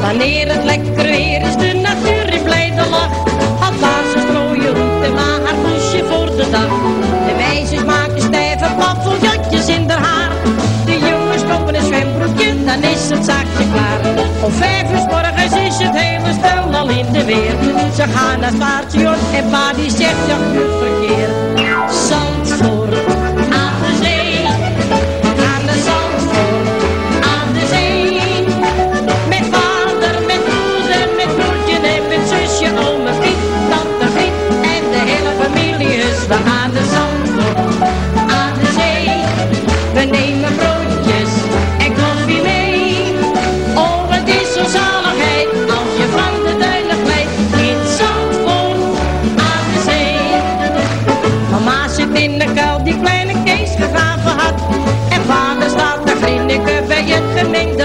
Wanneer het lekker weer is, de natuur in blijde lach. Had ze strooien roet en maar haar poesje voor de dag. De meisjes maken stijve jatjes in haar haar. De jongens kopen een zwembroekje, dan is het zaakje klaar. Om vijf uur morgens is het hele stel al in de weer. Ze gaan naar het en pa die zegt, ja,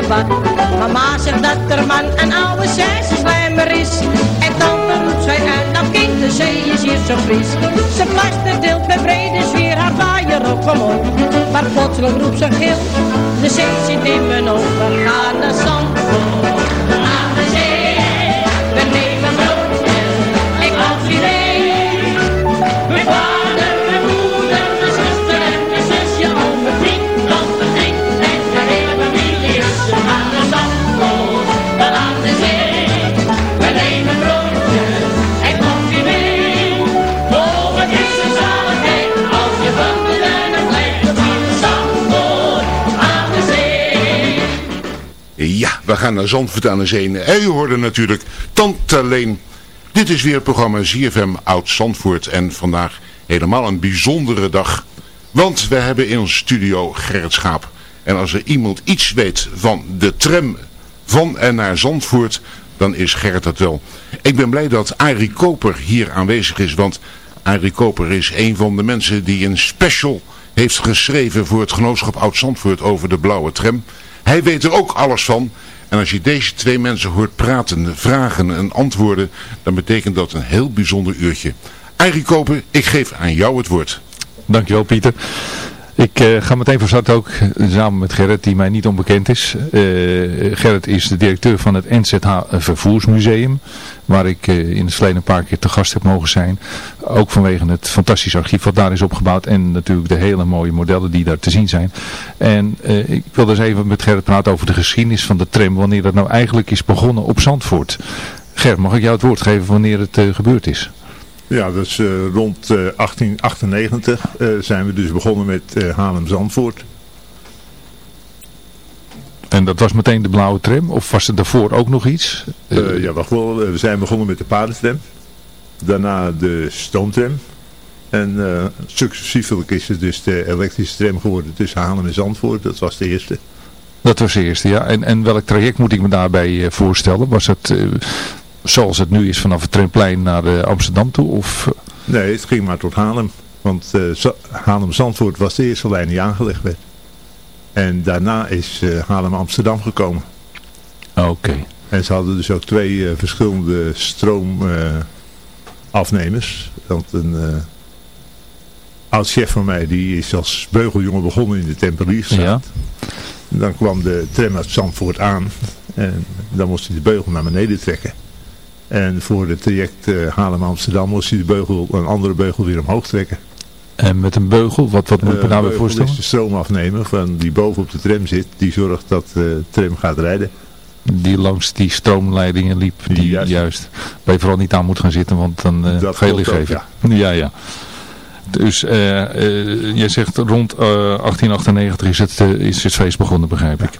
Mama zegt dat er man een oude slijmer is. En dan roept zij uit, dat kind, de zee is hier zo fris. Ze plaster deelt met brede zwier haar vaaier op. Maar plotseling roept ze gil, de zee zit in mijn ogen. Ga naar Zandvoort. We gaan naar Zandvoort aan de Zee. En u hoorde natuurlijk Tante Leen. Dit is weer het programma ZFM Oud Zandvoort. En vandaag helemaal een bijzondere dag. Want we hebben in onze studio Gerrit Schaap. En als er iemand iets weet van de tram van en naar Zandvoort, dan is Gerrit dat wel. Ik ben blij dat Arie Koper hier aanwezig is, want Arie Koper is een van de mensen die een special heeft geschreven voor het genootschap Oud Zandvoort over de blauwe tram. Hij weet er ook alles van en als je deze twee mensen hoort praten, vragen en antwoorden, dan betekent dat een heel bijzonder uurtje. Eigen Kopen, ik geef aan jou het woord. Dankjewel Pieter. Ik uh, ga meteen van start ook eh, samen met Gerrit, die mij niet onbekend is. Uh, Gerrit is de directeur van het NZH Vervoersmuseum, waar ik in het verleden een paar keer te gast heb mogen zijn. Ook vanwege het fantastische archief wat daar is opgebouwd en natuurlijk de hele mooie modellen die daar te zien zijn. En ik wil dus even met Gerrit praten over de geschiedenis van de tram, wanneer dat nou eigenlijk is begonnen op Zandvoort. Gerrit, mag ik jou het woord geven wanneer het gebeurd is? Ja, dat is uh, rond uh, 1898 uh, zijn we dus begonnen met uh, Haarlem-Zandvoort. En dat was meteen de blauwe tram? Of was er daarvoor ook nog iets? ja, wacht wel. We zijn begonnen met de paardentram. Daarna de stoomtram. En successievelijk is het dus de elektrische tram geworden tussen Haarlem en Zandvoort. Dat was de eerste. Dat was de eerste, ja. En, en welk traject moet ik me daarbij voorstellen? Was het zoals het nu is vanaf het Tremplein naar uh, Amsterdam toe? Of? Nee, het ging maar tot Haarlem. Want uh, Haarlem-Zandvoort was de eerste lijn die aangelegd werd. En daarna is uh, Haarlem-Amsterdam gekomen. Oké. En ze hadden dus ook twee verschillende stroomafnemers. want een oud-chef van mij, die is als beugeljongen begonnen in de Tempelierstraat. Ja. Dan kwam de tram uit Zandvoort aan. En dan moest hij de beugel naar beneden trekken. En voor het traject uh, Haarlem-Amsterdam moest hij de beugel, een andere beugel weer omhoog trekken. En met een beugel, wat, wat moet ik me nou weer voorstellen? is de stroom afnemen van die boven op de tram zit, die zorgt dat de tram gaat rijden. Die langs die stroomleidingen liep, die, juist. juist. Waar je vooral niet aan moet gaan zitten, want dan uh, ga je geven. Ja. ja, ja. Dus uh, uh, jij zegt rond 1898 is het, is het feest begonnen, begrijp ik.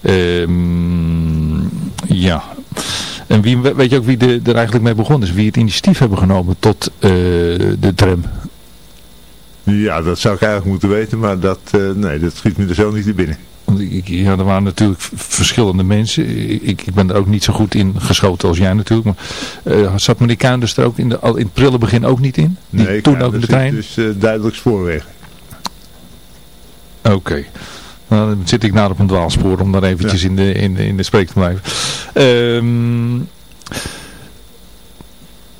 Ehm, ja, en wie, weet je ook wie de, er eigenlijk mee begonnen is? Wie het initiatief hebben genomen tot uh, de tram? Ja, dat zou ik eigenlijk moeten weten, maar dat, uh, nee, dat schiet me er zo niet in binnen. Want ik, ja, er waren natuurlijk verschillende mensen. Ik, ik ben er ook niet zo goed in geschoten als jij natuurlijk. Maar uh, zat meneer Kuinders er ook in, de, al in het prille begin ook niet in? Die nee, toen ook in de trein? dus duidelijk spoorweg. Oké. Nou, dan zit ik naar op een dwaalspoor om daar eventjes in, de, in, de, in de te blijven. Um, ehm, 1898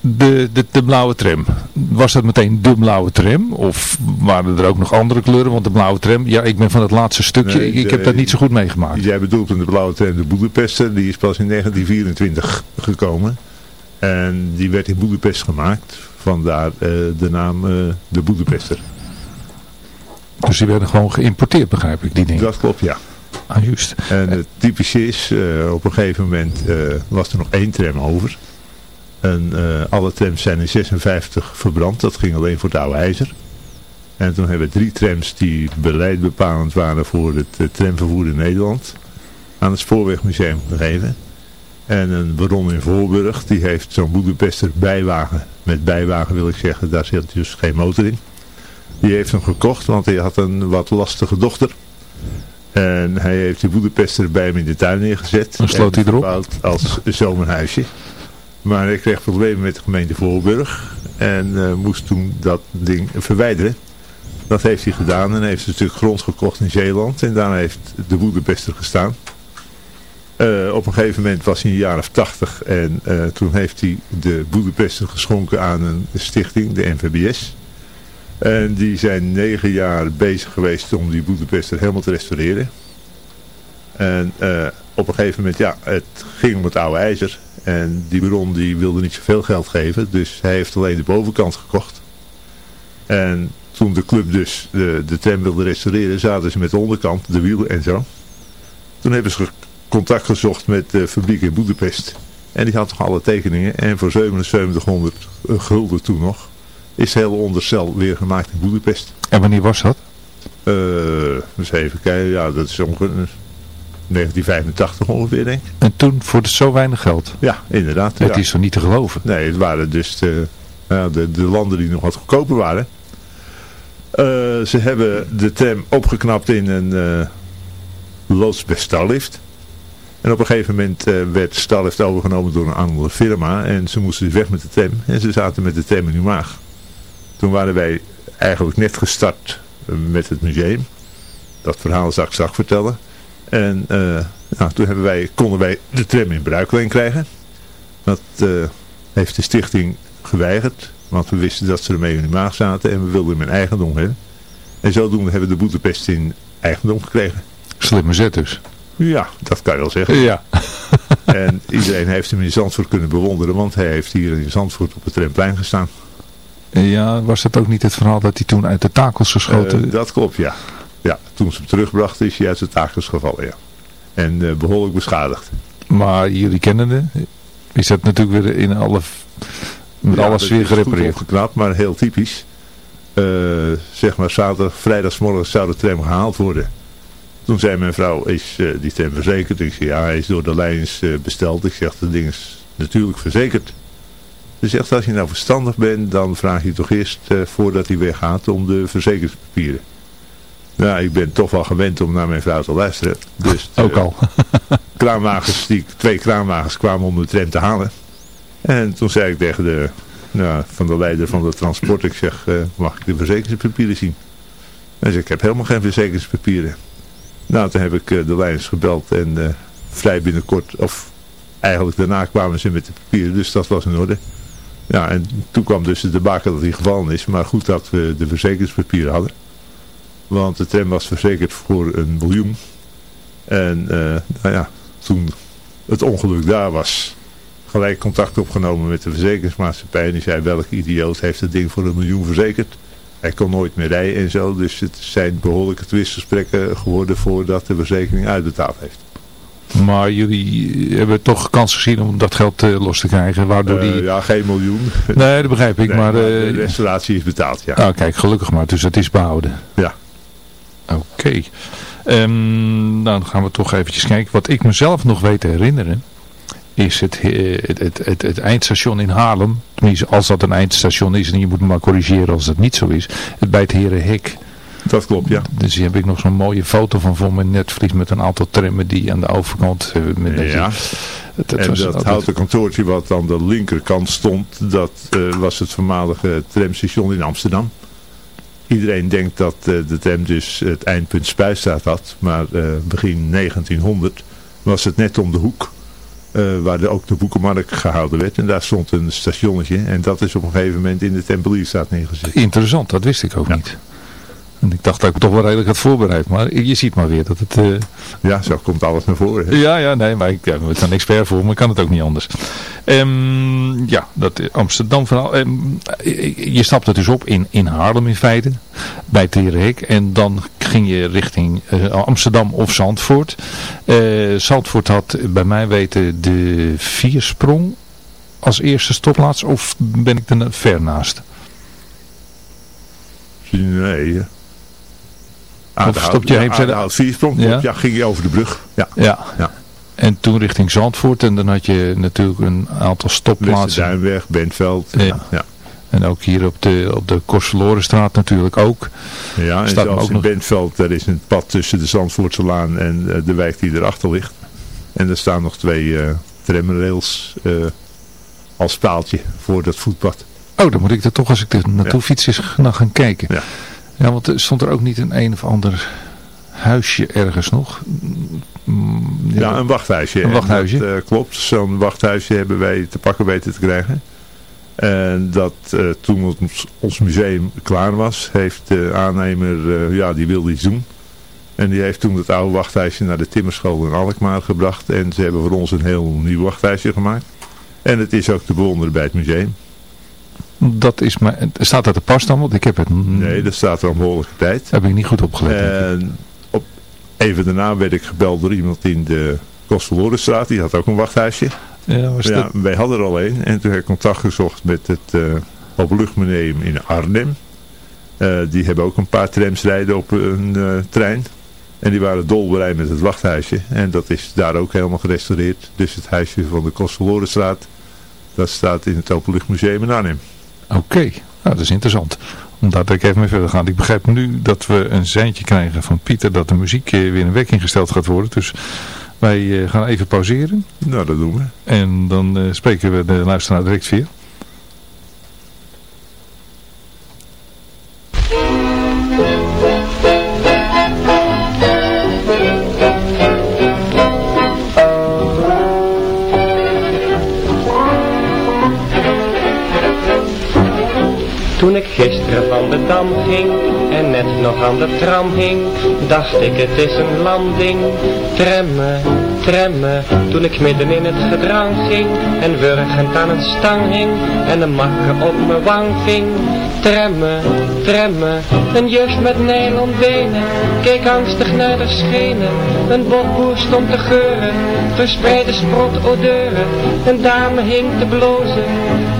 de, de, de blauwe tram. Was dat meteen de blauwe tram? Of waren er ook nog andere kleuren? Want de blauwe tram, ja, ik ben van het laatste stukje. ik, ik heb dat niet zo goed meegemaakt. Jij bedoelt de blauwe tram de Boedapester. Die is pas in 1924 gekomen. En die werd in Boedapest gemaakt. Vandaar uh, de naam uh, de Boedapester. Dus die werden gewoon geïmporteerd, begrijp ik, die dingen? Dat klopt, ja. Ah, juist. En het typische is, uh, op een gegeven moment was er nog één tram over. En uh, alle trams zijn in 56 verbrand. Dat ging alleen voor het oude ijzer. En toen hebben we drie trams die beleidbepalend waren voor het tramvervoer in Nederland aan het Spoorwegmuseum gegeven. En een baron in Voorburg, die heeft zo'n Boedapester bijwagen. Met bijwagen wil ik zeggen, daar zit dus geen motor in. Die heeft hem gekocht, want hij had een wat lastige dochter. En hij heeft die Boedapester bij hem in de tuin neergezet. Dan sloot hij erop. als zomerhuisje. Maar ik kreeg problemen met de gemeente Voorburg. En uh, moest toen dat ding verwijderen. Dat heeft hij gedaan en heeft een stuk grond gekocht in Zeeland. En daarna heeft de Boedapester gestaan. Uh, op een gegeven moment was hij een jaar of tachtig. En uh, toen heeft hij de Boedapester geschonken aan een stichting, de NVBS. En die zijn negen jaar bezig geweest om die Boedapester helemaal te restaureren. En op een gegeven moment, ja, het ging om het oude ijzer. En die baron die wilde niet zoveel geld geven. Dus hij heeft alleen de bovenkant gekocht. En toen de club dus de, de tram wilde restaureren, zaten ze met de onderkant, de wielen en zo. Toen hebben ze contact gezocht met de fabriek in Boedapest. En die had toch alle tekeningen. En voor 7700 gulden toen nog, is het hele onderstel weer gemaakt in Boedapest. En wanneer was dat? Uh, eens even kijken, ja dat is ongeveer 1985 ongeveer, denk ik. En toen voor zo weinig geld? Ja, inderdaad. Het is toch niet te geloven? Nee, het waren dus de, de, de landen die nog wat goedkoper waren. Uh, ze hebben de tram opgeknapt in een uh, loods bij Starlift. En op een gegeven moment uh, werd Starlift overgenomen door een andere firma. En ze moesten dus weg met de tram. En ze zaten met de tram in hun maag. Toen waren wij eigenlijk net gestart met het museum. Dat verhaal zal ik straks vertellen. En uh, nou, toen hebben wij, konden wij de tram in bruikleen krijgen. Dat uh, heeft de stichting geweigerd. Want we wisten dat ze ermee in de maag zaten. En we wilden hem in eigendom hebben. En zodoende hebben we de Boetepest in eigendom gekregen. Slimme zet dus. Ja, dat kan je wel zeggen. Ja. en iedereen heeft hem in Zandvoort kunnen bewonderen. Want hij heeft hier in Zandvoort op het tramplein gestaan. Ja, was dat ook niet het verhaal dat hij toen uit de takels geschoten... Uh, dat klopt, ja. Ja, toen ze hem terugbrachten is hij uit zijn takels gevallen, ja. En uh, behoorlijk beschadigd. Maar jullie kennen het? Is dat natuurlijk weer in alle, met ja, alles weer gerepareerd? geknapt, maar heel typisch. Uh, zeg maar zaterdag, vrijdagsmorgen zou de tram gehaald worden. Toen zei mijn vrouw, is die tram verzekerd? Ik zei, ja, hij is door de lijns besteld. Ik zeg, dat ding is natuurlijk verzekerd. Ze zegt, als je nou verstandig bent, dan vraag je toch eerst voordat hij weggaat om de verzekeringspapieren. Ja, ik ben toch wel gewend om naar mijn vrouw te luisteren. Dus Ook al. kraanwagens, die, twee kraanwagens kwamen om de tram te halen. En toen zei ik tegen de, nou, van de leider van de transport, ik zeg, uh, mag ik de verzekeringspapieren zien? Hij zei, ik heb helemaal geen verzekeringspapieren. Nou, toen heb ik uh, de lijns gebeld en uh, vrij binnenkort, of eigenlijk daarna kwamen ze met de papieren, dus dat was in orde. Ja, en toen kwam dus de baken dat hij gevallen is, maar goed dat we de verzekeringspapieren hadden. Want de tram was verzekerd voor een miljoen. En uh, nou ja, toen het ongeluk daar was, gelijk contact opgenomen met de verzekeringsmaatschappij. En die zei, welke idioot heeft het ding voor een miljoen verzekerd? Hij kon nooit meer rijden en zo. Dus het zijn behoorlijke twistgesprekken geworden voordat de verzekering uitbetaald heeft. Maar jullie hebben toch kans gezien om dat geld uh, los te krijgen, waardoor uh, die... Ja, geen miljoen. Nee, dat begrijp ik, nee, maar... maar de restauratie is betaald, ja. Ah, kijk, gelukkig maar, dus het is behouden. Ja. Oké. Okay. Um, nou, dan gaan we toch eventjes kijken. Wat ik mezelf nog weet te herinneren, is het, het, het, het, het eindstation in Haarlem. Tenminste, als dat een eindstation is, en je moet me maar corrigeren als dat niet zo is. Het bij het Herenhek. Dat klopt, ja. Dus hier heb ik nog zo'n mooie foto van voor mijn netvlies met een aantal trammen die aan de overkant... Met ja, het en dat altijd... houten kantoortje wat aan de linkerkant stond, dat uh, was het voormalige tramstation in Amsterdam. Iedereen denkt dat uh, de tram dus het eindpunt Spuistraat had, maar uh, begin 1900 was het net om de hoek. waar de, ook de boekenmarkt gehouden werd. En daar stond een stationnetje. En dat is op een gegeven moment in de Tempelierstraat neergezet. Interessant, dat wist ik ook niet. En ik dacht dat ik het toch wel redelijk had voorbereid. Maar je ziet maar weer dat het... Uh... Ja, zo komt alles naar voren. Ja, ja, nee, maar ik ben een expert voor, maar ik kan het ook niet anders. Um, ja, dat Amsterdam verhaal. Um, je stapte dus op in, in Haarlem in feite, bij Terenhek. En dan ging je richting uh, Amsterdam of Zandvoort. Uh, Zandvoort had bij mij weten de viersprong als eerste stopplaats. Of ben ik er ver naast? Nee, of stopt je heen verder? Ja, ja, ging je over de brug. Ja. ja. ja. En toen richting Zandvoort en dan had je natuurlijk een aantal stopplaatsen. Duinweg, Bentveld. Ja. ja. En ook hier op de, op de Korselorenstraat natuurlijk ook. Ja, en Staat zelfs ook in nog... Bentveld, daar is een pad tussen de Zandvoortse Laan en uh, de wijk die erachter ligt. En er staan nog twee uh, tramrails uh, als paaltje voor dat voetpad. Oh, dan moet ik er toch als ik er naartoe fiets naar gaan kijken. Ja. Ja, want er stond er ook niet een een of ander huisje ergens nog? Ja, een wachthuisje. Een wachthuisje? Dat, uh, klopt, zo'n wachthuisje hebben wij te pakken weten te krijgen. En dat uh, toen ons museum klaar was, heeft de aannemer, uh, ja, die wilde iets doen. En die heeft toen het oude wachthuisje naar de timmerschool in Alkmaar gebracht. En ze hebben voor ons een heel nieuw wachthuisje gemaakt. En het is ook te bewonderen bij het museum. Dat is maar, staat dat te pas dan? Want ik heb het... Nee, dat staat er een behoorlijke tijd. Heb ik niet goed opgelet. En op, even daarna werd ik gebeld door iemand in de Kostverlorenstraat. Die had ook een wachthuisje. Ja, was ja, Wij hadden er al een. En toen heb ik contact gezocht met het uh, Openluchtmuseum in Arnhem. Uh, die hebben ook een paar trams rijden op een uh, trein. En die waren dolblij met het wachthuisje. En dat is daar ook helemaal gerestaureerd. Dus het huisje van de Kostverlorenstraat, dat staat in het Openluchtmuseum in Arnhem. Oké, nou, dat is interessant. Omdat ik even mee verder ga. Ik begrijp nu dat we een seintje krijgen van Pieter dat de muziek weer in werking gesteld gaat worden. Dus wij eh, gaan even pauzeren. Nou, dat doen we. En dan uh, spreken we de luisteraar direct weer. Gisteren van de dam ging en net nog aan de tram hing, dacht ik het is een landing. Tremmen, tremmen, toen ik midden in het gedrang ging en wurgend aan een stang hing en een makker op mijn wang ving. Tremmen, tremmen, een juf met benen keek angstig naar de schenen. Een bokboer stond te geuren, verspreide sprot odeuren. Een dame hing te blozen,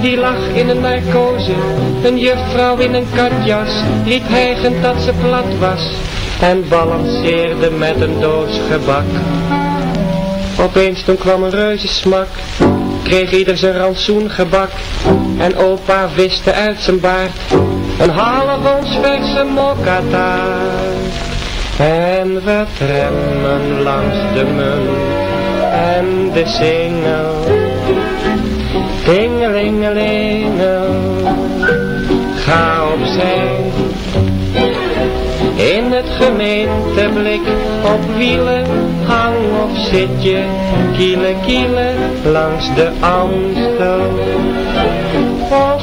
die lag in een narcose. Een juffrouw in een katjas, riep hijgend dat ze plat was. En balanceerde met een doos gebak. Opeens toen kwam een reuze smak, kreeg ieder zijn rantsoen gebak. En opa wiste uit zijn baard, een half ons verse mokkata. En we tremmen langs de munt en de singel. Tingelingelingel, het gemeenteblik op wielen, hang of zit je, kielen kielen langs de Amstel. Of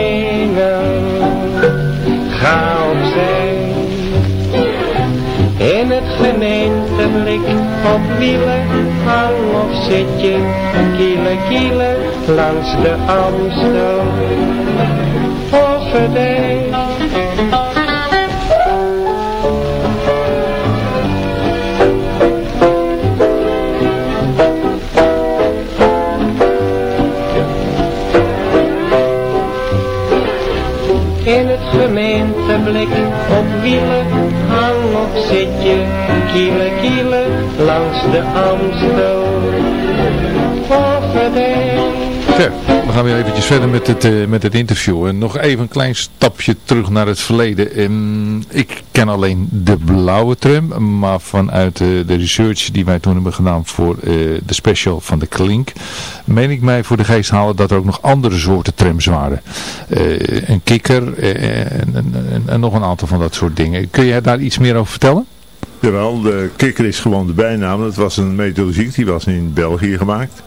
Op wielen zit je, kiele kiele, langs de Amstel. Overdijk. In het gemeenteblik op wielen, hang of zit je, kiele kiele, langs de Amstel. Ver, we gaan weer eventjes verder met het, uh, met het interview. En nog even een klein stapje terug naar het verleden. Ik ken alleen de blauwe tram, maar vanuit uh, de research die wij toen hebben gedaan voor uh, de special van de Klink, meen ik mij voor de geest halen dat er ook nog andere soorten trams waren. een kikker en, en, en, nog een aantal van dat soort dingen. Kun jij daar iets meer over vertellen? Jawel, de kikker is gewoon de bijnaam. Het was een methodologie, die was in België gemaakt.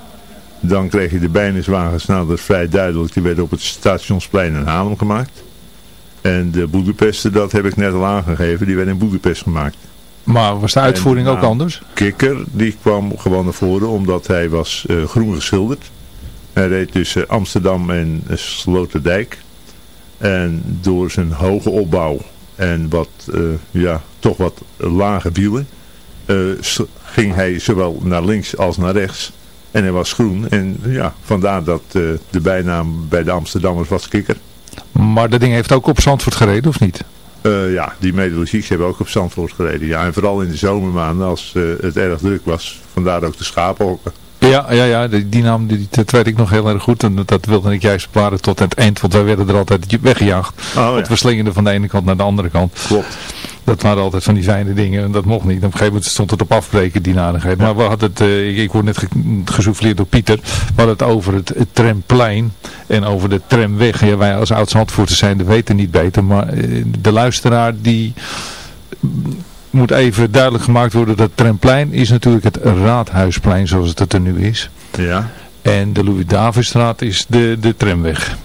Dan kreeg je de bijniswagens, nou dat is vrij duidelijk, die werden op het stationsplein in Haarlem gemaakt. En de Boedapesten, dat heb ik net al aangegeven, die werden in Boedapest gemaakt. Maar was de uitvoering ook anders? Kikker, die kwam gewoon naar voren omdat hij was uh, groen geschilderd. Hij reed tussen Amsterdam en Sloterdijk. En door zijn hoge opbouw en wat, uh, ja, toch wat lage wielen, uh, ging hij zowel naar links als naar rechts. En hij was groen. En ja, vandaar dat uh, de bijnaam bij de Amsterdammers was Kikker. Maar dat ding heeft ook op Zandvoort gereden, of niet? Uh, ja, die metallurgieks hebben ook op Zandvoort gereden. Ja, en vooral in de zomermaanden als uh, het erg druk was. Vandaar ook de schapenhokken. Ja, ja, ja die, die naam die, dat weet ik nog heel erg goed. En dat wilde ik juist sparen tot het eind. Want wij werden er altijd weggejaagd. Oh, want ja. we slingerde van de ene kant naar de andere kant. Klopt. Dat waren altijd van die fijne dingen. En dat mocht niet. Op een gegeven moment stond het op afbreken, die nadigheid. Ja. Maar we hadden het, uh, ik, ik word net ge gesouffleerd door Pieter. We hadden het over het, het tramplein. En over de tramweg. Ja, wij als oud-Zandvoorters zijn de weten niet beter. Maar uh, de luisteraar die moet even duidelijk gemaakt worden dat het tramplein is natuurlijk het Raadhuisplein zoals het er nu is. Ja. En de Louis-Davidstraat is de, de tramweg.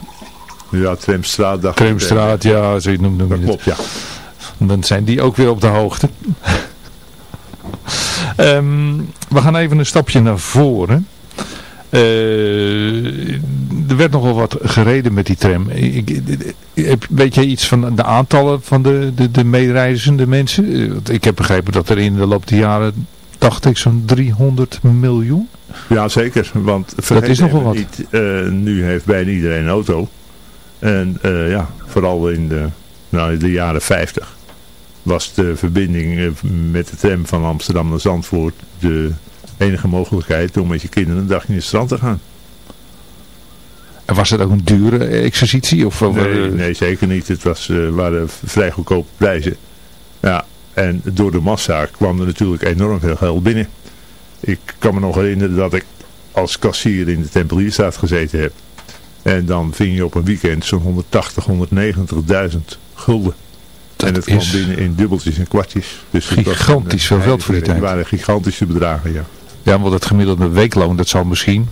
Ja, Tramstraat. Dacht Tramstraat, ja, zo noem, noem dat klopt, ja. Dan zijn die ook weer op de hoogte. um, we gaan even een stapje naar voren. Uh, er werd nogal wat gereden met die tram. Ik, weet jij iets van de aantallen van de, de, de meereizende mensen? Ik heb begrepen dat er in de loop der jaren, dacht ik, zo'n 300 miljoen. Ja, zeker. Want dat is nogal wat. Niet, uh, nu heeft bijna iedereen een auto. En uh, ja, vooral in de, nou, in de jaren 50 was de verbinding met de tram van Amsterdam naar Zandvoort de enige mogelijkheid om met je kinderen een dagje in het strand te gaan. En was het ook een dure exercitie? Of, nee, nee, zeker niet. Het was, uh, waren vrij goedkope prijzen. Ja, en door de massa kwam er natuurlijk enorm veel geld binnen. Ik kan me nog herinneren dat ik als kassier in de Tempelierstraat gezeten heb. En dan ving je op een weekend zo'n 180, 190.000 gulden. Dat en het kwam binnen in dubbeltjes en kwartjes. Dus gigantisch veel geld voor die tijd. Het waren gigantische bedragen, ja. Ja, want het gemiddelde weekloon, dat zou misschien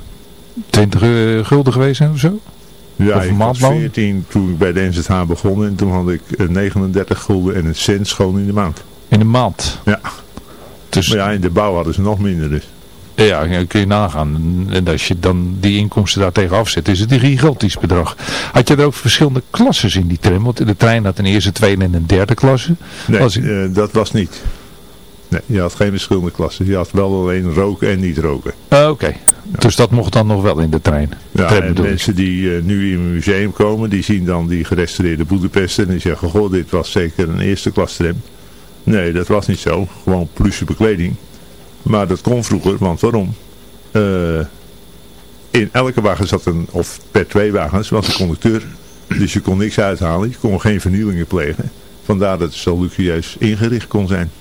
20 uh, gulden geweest zijn of zo? Ja, of ik was 14 toen ik bij de NZH begon en toen had ik 39 gulden en een cent schoon in de maand. In de maand? Ja. Dus... Maar ja, in de bouw hadden ze nog minder dus. Ja, kun je nagaan. En als je dan die inkomsten daar tegen afzet, is het een gigantisch bedrag. Had je er ook verschillende klasses in die tram? Want de trein had een eerste, tweede en een derde klasse. Nee, was uh, dat was niet. Nee, je had geen verschillende klassen. Je had wel alleen roken en niet roken. Uh, Oké, okay. ja. dus dat mocht dan nog wel in de trein. De ja, en mensen die uh, nu in een museum komen, die zien dan die gerestaureerde Boedapest en die zeggen, goh, dit was zeker een eerste klas tram. Nee, dat was niet zo. Gewoon pluche bekleding. Maar dat kon vroeger, want waarom? Uh, in elke wagen zat een, of per twee wagens, was een conducteur. Dus je kon niks uithalen, je kon geen vernielingen plegen. Vandaar dat het zo luxueus ingericht kon zijn.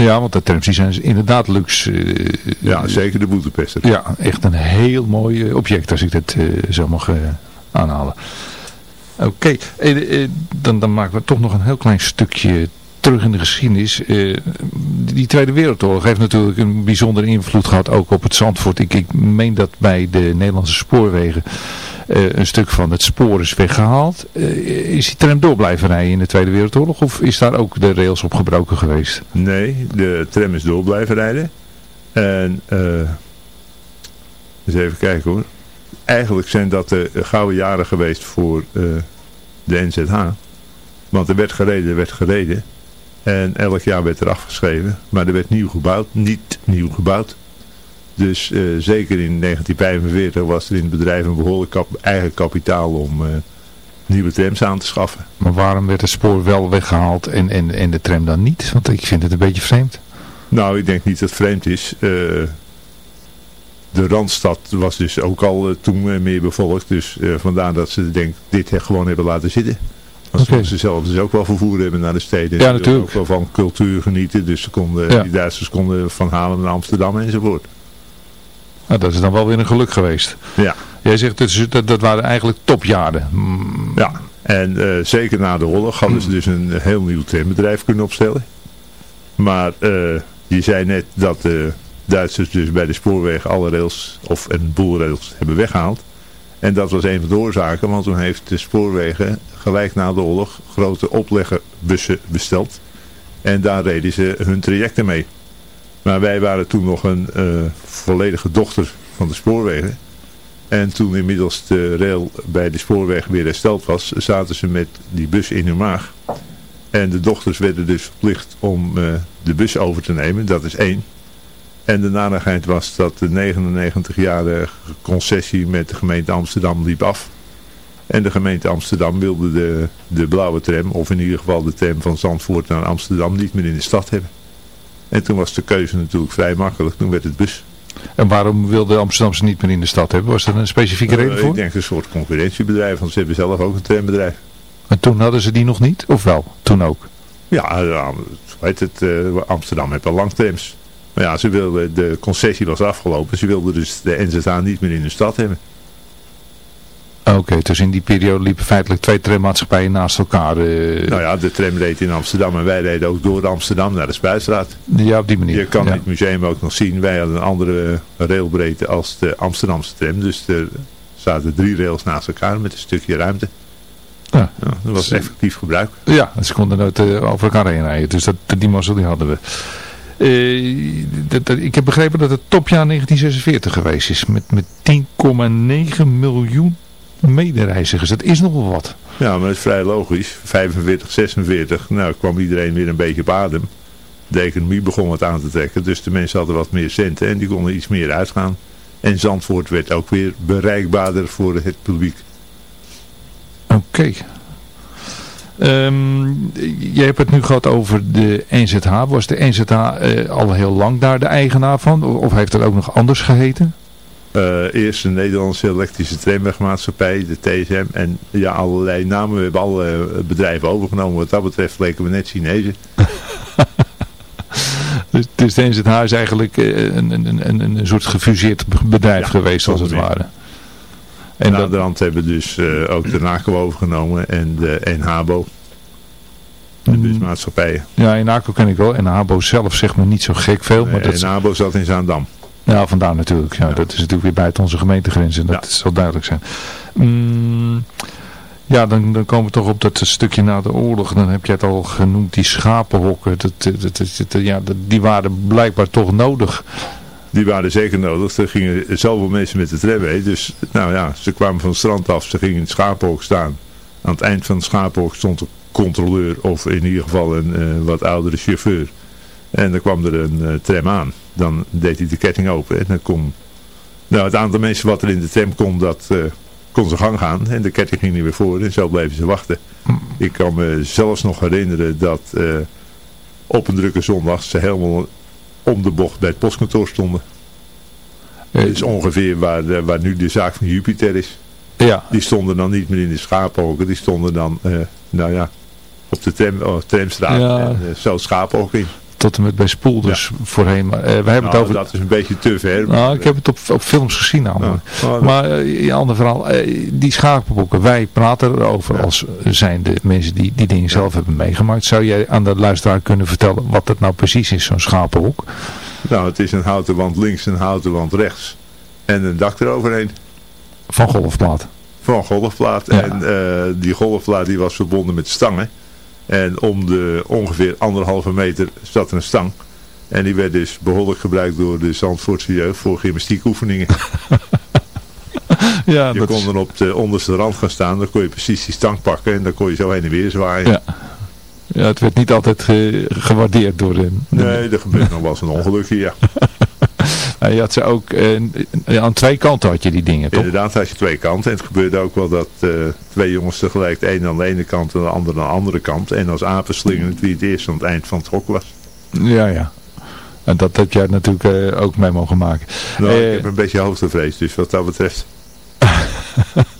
Ja, want de trams zijn inderdaad luxe. Uh, ja, zeker de Boetepester. Ja, echt een heel mooi object als ik dat uh, zo mag aanhalen. Oké, okay. dan, dan maken we toch nog een heel klein stukje terug in de geschiedenis. Uh, die Tweede Wereldoorlog heeft natuurlijk een bijzondere invloed gehad ook op het Zandvoort. Ik, ik meen dat bij de Nederlandse spoorwegen uh, een stuk van het spoor is weggehaald. Uh, is die tram door blijven rijden in de Tweede Wereldoorlog of is daar ook de rails op gebroken geweest? Nee, de tram is door blijven rijden. En eens even kijken hoor. Eigenlijk zijn dat de gouden jaren geweest voor de NZH. Want er werd gereden, er werd gereden. En elk jaar werd er afgeschreven. Maar er werd nieuw gebouwd, niet nieuw gebouwd. Dus uh, zeker in 1945 was er in het bedrijf een behoorlijk kap eigen kapitaal om uh, nieuwe trams aan te schaffen. Maar waarom werd het spoor wel weggehaald en, en, en de tram dan niet? Want ik vind het een beetje vreemd. Nou, ik denk niet dat het vreemd is. Uh, de Randstad was dus ook al toen meer bevolkt. Dus vandaar dat ze denk, dit gewoon hebben laten zitten. Want okay. ze zelf dus ook wel vervoer hebben naar de steden. Ja, natuurlijk. Ook wel van cultuur genieten. Dus ze konden, ja. die Duitsers konden van Halen naar Amsterdam enzovoort. Nou, dat is dan wel weer een geluk geweest. Ja. Jij zegt dat, dat, dat waren eigenlijk topjaren. Mm. Ja, en uh, zeker na de oorlog hadden ze dus een heel nieuw trambedrijf kunnen opstellen. Maar uh, je zei net dat de Duitsers dus bij de spoorwegen alle rails of een boel rails hebben weggehaald. En dat was een van de oorzaken, want toen heeft de spoorwegen gelijk na de oorlog grote opleggerbussen besteld. En daar reden ze hun trajecten mee. Maar wij waren toen nog een uh, volledige dochter van de spoorwegen. En toen inmiddels de rail bij de spoorweg weer hersteld was, zaten ze met die bus in hun maag. En de dochters werden dus verplicht om uh, de bus over te nemen, dat is één. En de narigheid was dat de 99-jarige concessie met de gemeente Amsterdam liep af. En de gemeente Amsterdam wilde de, de blauwe tram, of in ieder geval de tram van Zandvoort naar Amsterdam, niet meer in de stad hebben. En toen was de keuze natuurlijk vrij makkelijk. Toen werd het bus. En waarom wilde Amsterdamse niet meer in de stad hebben? Was er een specifieke reden uh, voor? Ik denk een soort concurrentiebedrijf, want ze hebben zelf ook een trambedrijf. En toen hadden ze die nog niet? Of wel? Toen ook? Ja, weet het, uh, Amsterdam heeft al lang trams. Maar ja, ze wilden, de concessie was afgelopen. Ze wilden dus de NZA niet meer in de stad hebben. Oké, dus in die periode liepen feitelijk twee trammaatschappijen naast elkaar. Uh... Nou ja, de tram reed in Amsterdam en wij reden ook door Amsterdam naar de Spuistraat. Ja, op die manier. Je kan ja. het museum ook nog zien. Wij hadden een andere railbreedte als de Amsterdamse tram. Dus er zaten drie rails naast elkaar met een stukje ruimte. Ja. ja dat was effectief gebruik. Ja, ze konden nooit uh, over elkaar heen rijden. Dus dat, die mazzel die hadden we. Dat, dat, ik heb begrepen dat het topjaar 1946 geweest is. Met, met 10,9 miljoen medereizigers. Dat is nogal wat. Ja, maar dat is vrij logisch. 45, 46, nou kwam iedereen weer een beetje op adem. De economie begon wat aan te trekken. Dus de mensen hadden wat meer centen en die konden iets meer uitgaan. En Zandvoort werd ook weer bereikbaarder voor het publiek. Oké. Okay. Um, je hebt het nu gehad over de NZH. Was de NZH uh, al heel lang daar de eigenaar van? Of heeft het ook nog anders geheten? Uh, eerst de Nederlandse elektrische tramwegmaatschappij, de TSM. En ja, allerlei namen. We hebben alle bedrijven overgenomen. Wat dat betreft leken we net Chinezen. dus, dus de NZH is eigenlijk een, een, een, een soort gefuseerd bedrijf ja, geweest als het ware. En aan de hand hebben dus uh, ook de NACO overgenomen en de NHABO. De busmaatschappijen. Ja, NACO ken ik wel. En Habo zelf zegt me niet zo gek veel. Maar dat NHABO zat in Zaandam. Ja, vandaar natuurlijk. Ja, ja. Dat is natuurlijk weer buiten onze gemeentegrenzen. Dat ja. zal duidelijk zijn. Mm, ja, dan, dan komen we toch op dat stukje na de oorlog. Dan heb je het al genoemd, die schapenhokken. Dat, dat, dat, ja, die waren blijkbaar toch nodig. Die waren zeker nodig. Er gingen zoveel mensen met de tram mee. Dus nou ja, ze kwamen van het strand af. Ze gingen in het schapenhok staan. Aan het eind van het schapenhok stond een controleur. Of in ieder geval een uh, wat oudere chauffeur. En dan kwam er een uh, tram aan. Dan deed hij de ketting open. En dan kon... Nou, het aantal mensen wat er in de tram kon, dat uh, kon zijn gang gaan. En de ketting ging niet weer voor. En zo bleven ze wachten. Ik kan me zelfs nog herinneren dat op een drukke zondag ze helemaal om de bocht bij het postkantoor stonden. Dat is ongeveer waar, de, waar nu de zaak van Jupiter is. Ja. Die stonden dan niet meer in de schaaphokken. Die stonden dan, nou ja, op de tram, oh, tramstraat. Ja. En zo schapenhok in tot en met bij Spoel dus ja. voorheen. Maar, uh, we hebben nou, het over... dat is een beetje te ver. Nou, ik heb het op, op films gezien namelijk. Maar uh, een ander verhaal. Uh, die schaakboeken, wij praten erover ja. als zijn de mensen die die dingen zelf hebben meegemaakt. Zou jij aan de luisteraar kunnen vertellen wat het nou precies is, zo'n schapenhoek? Nou, het is een houten wand links, een houten wand rechts. En een dak eroverheen. Van golfplaat. Van golfplaat. En die golfplaat die was verbonden met stangen. En om de ongeveer anderhalve meter zat er een stang. En die werd dus behoorlijk gebruikt door de Zandvoortse jeugd voor gymnastiekoefeningen. ja, je kon dan op de onderste rand gaan staan, dan kon je precies die stang pakken en dan kon je zo heen en weer zwaaien. Ja. Ja, het werd niet altijd gewaardeerd door hem. Nee, er gebeurde nog wel eens een ongelukje, ja. je had ze ook, uh, aan twee kanten had je die dingen, toch? Inderdaad had je twee kanten. En het gebeurde ook wel dat uh, twee jongens tegelijk, de een aan de ene kant en de ander aan de andere kant. En als apenslingend wie het eerst aan het eind van het hok was. Ja, ja. En dat heb jij natuurlijk uh, ook mee mogen maken. Nou, ik heb een beetje hoogtevrees, dus wat dat betreft.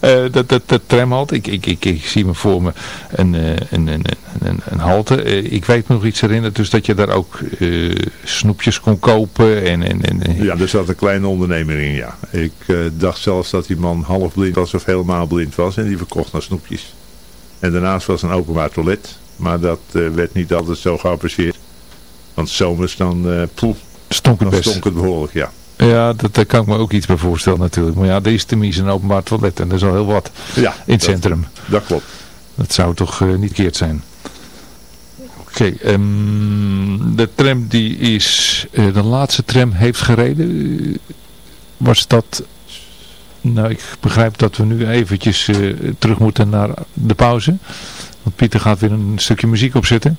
uh, dat, dat, dat tramhalte. Ik, ik, ik, ik, zie me voor me een, uh, een, een, een, een halte. Uh, ik weet me nog iets herinneren, dus dat je daar ook snoepjes kon kopen. En, en, en, ja, er zat een kleine ondernemer in, ja. Ik dacht zelfs dat die man half blind was of helemaal blind was en die verkocht naar snoepjes. En daarnaast was een openbaar toilet, maar dat werd niet altijd zo geapprecieerd. Want zomers dan, poeh, stonk het, dan stonk het behoorlijk, ja. Ja, dat, daar kan ik me ook iets bij voorstellen natuurlijk. Maar ja, deze tenminste een openbaar toilet en dat is al heel wat ja, in het centrum. Dat klopt. Dat zou toch uh, niet keerd zijn. Oké, okay, um, de tram die is, uh, de laatste tram heeft gereden. Was dat, nou ik begrijp dat we nu eventjes uh, terug moeten naar de pauze. Want Pieter gaat weer een stukje muziek opzetten.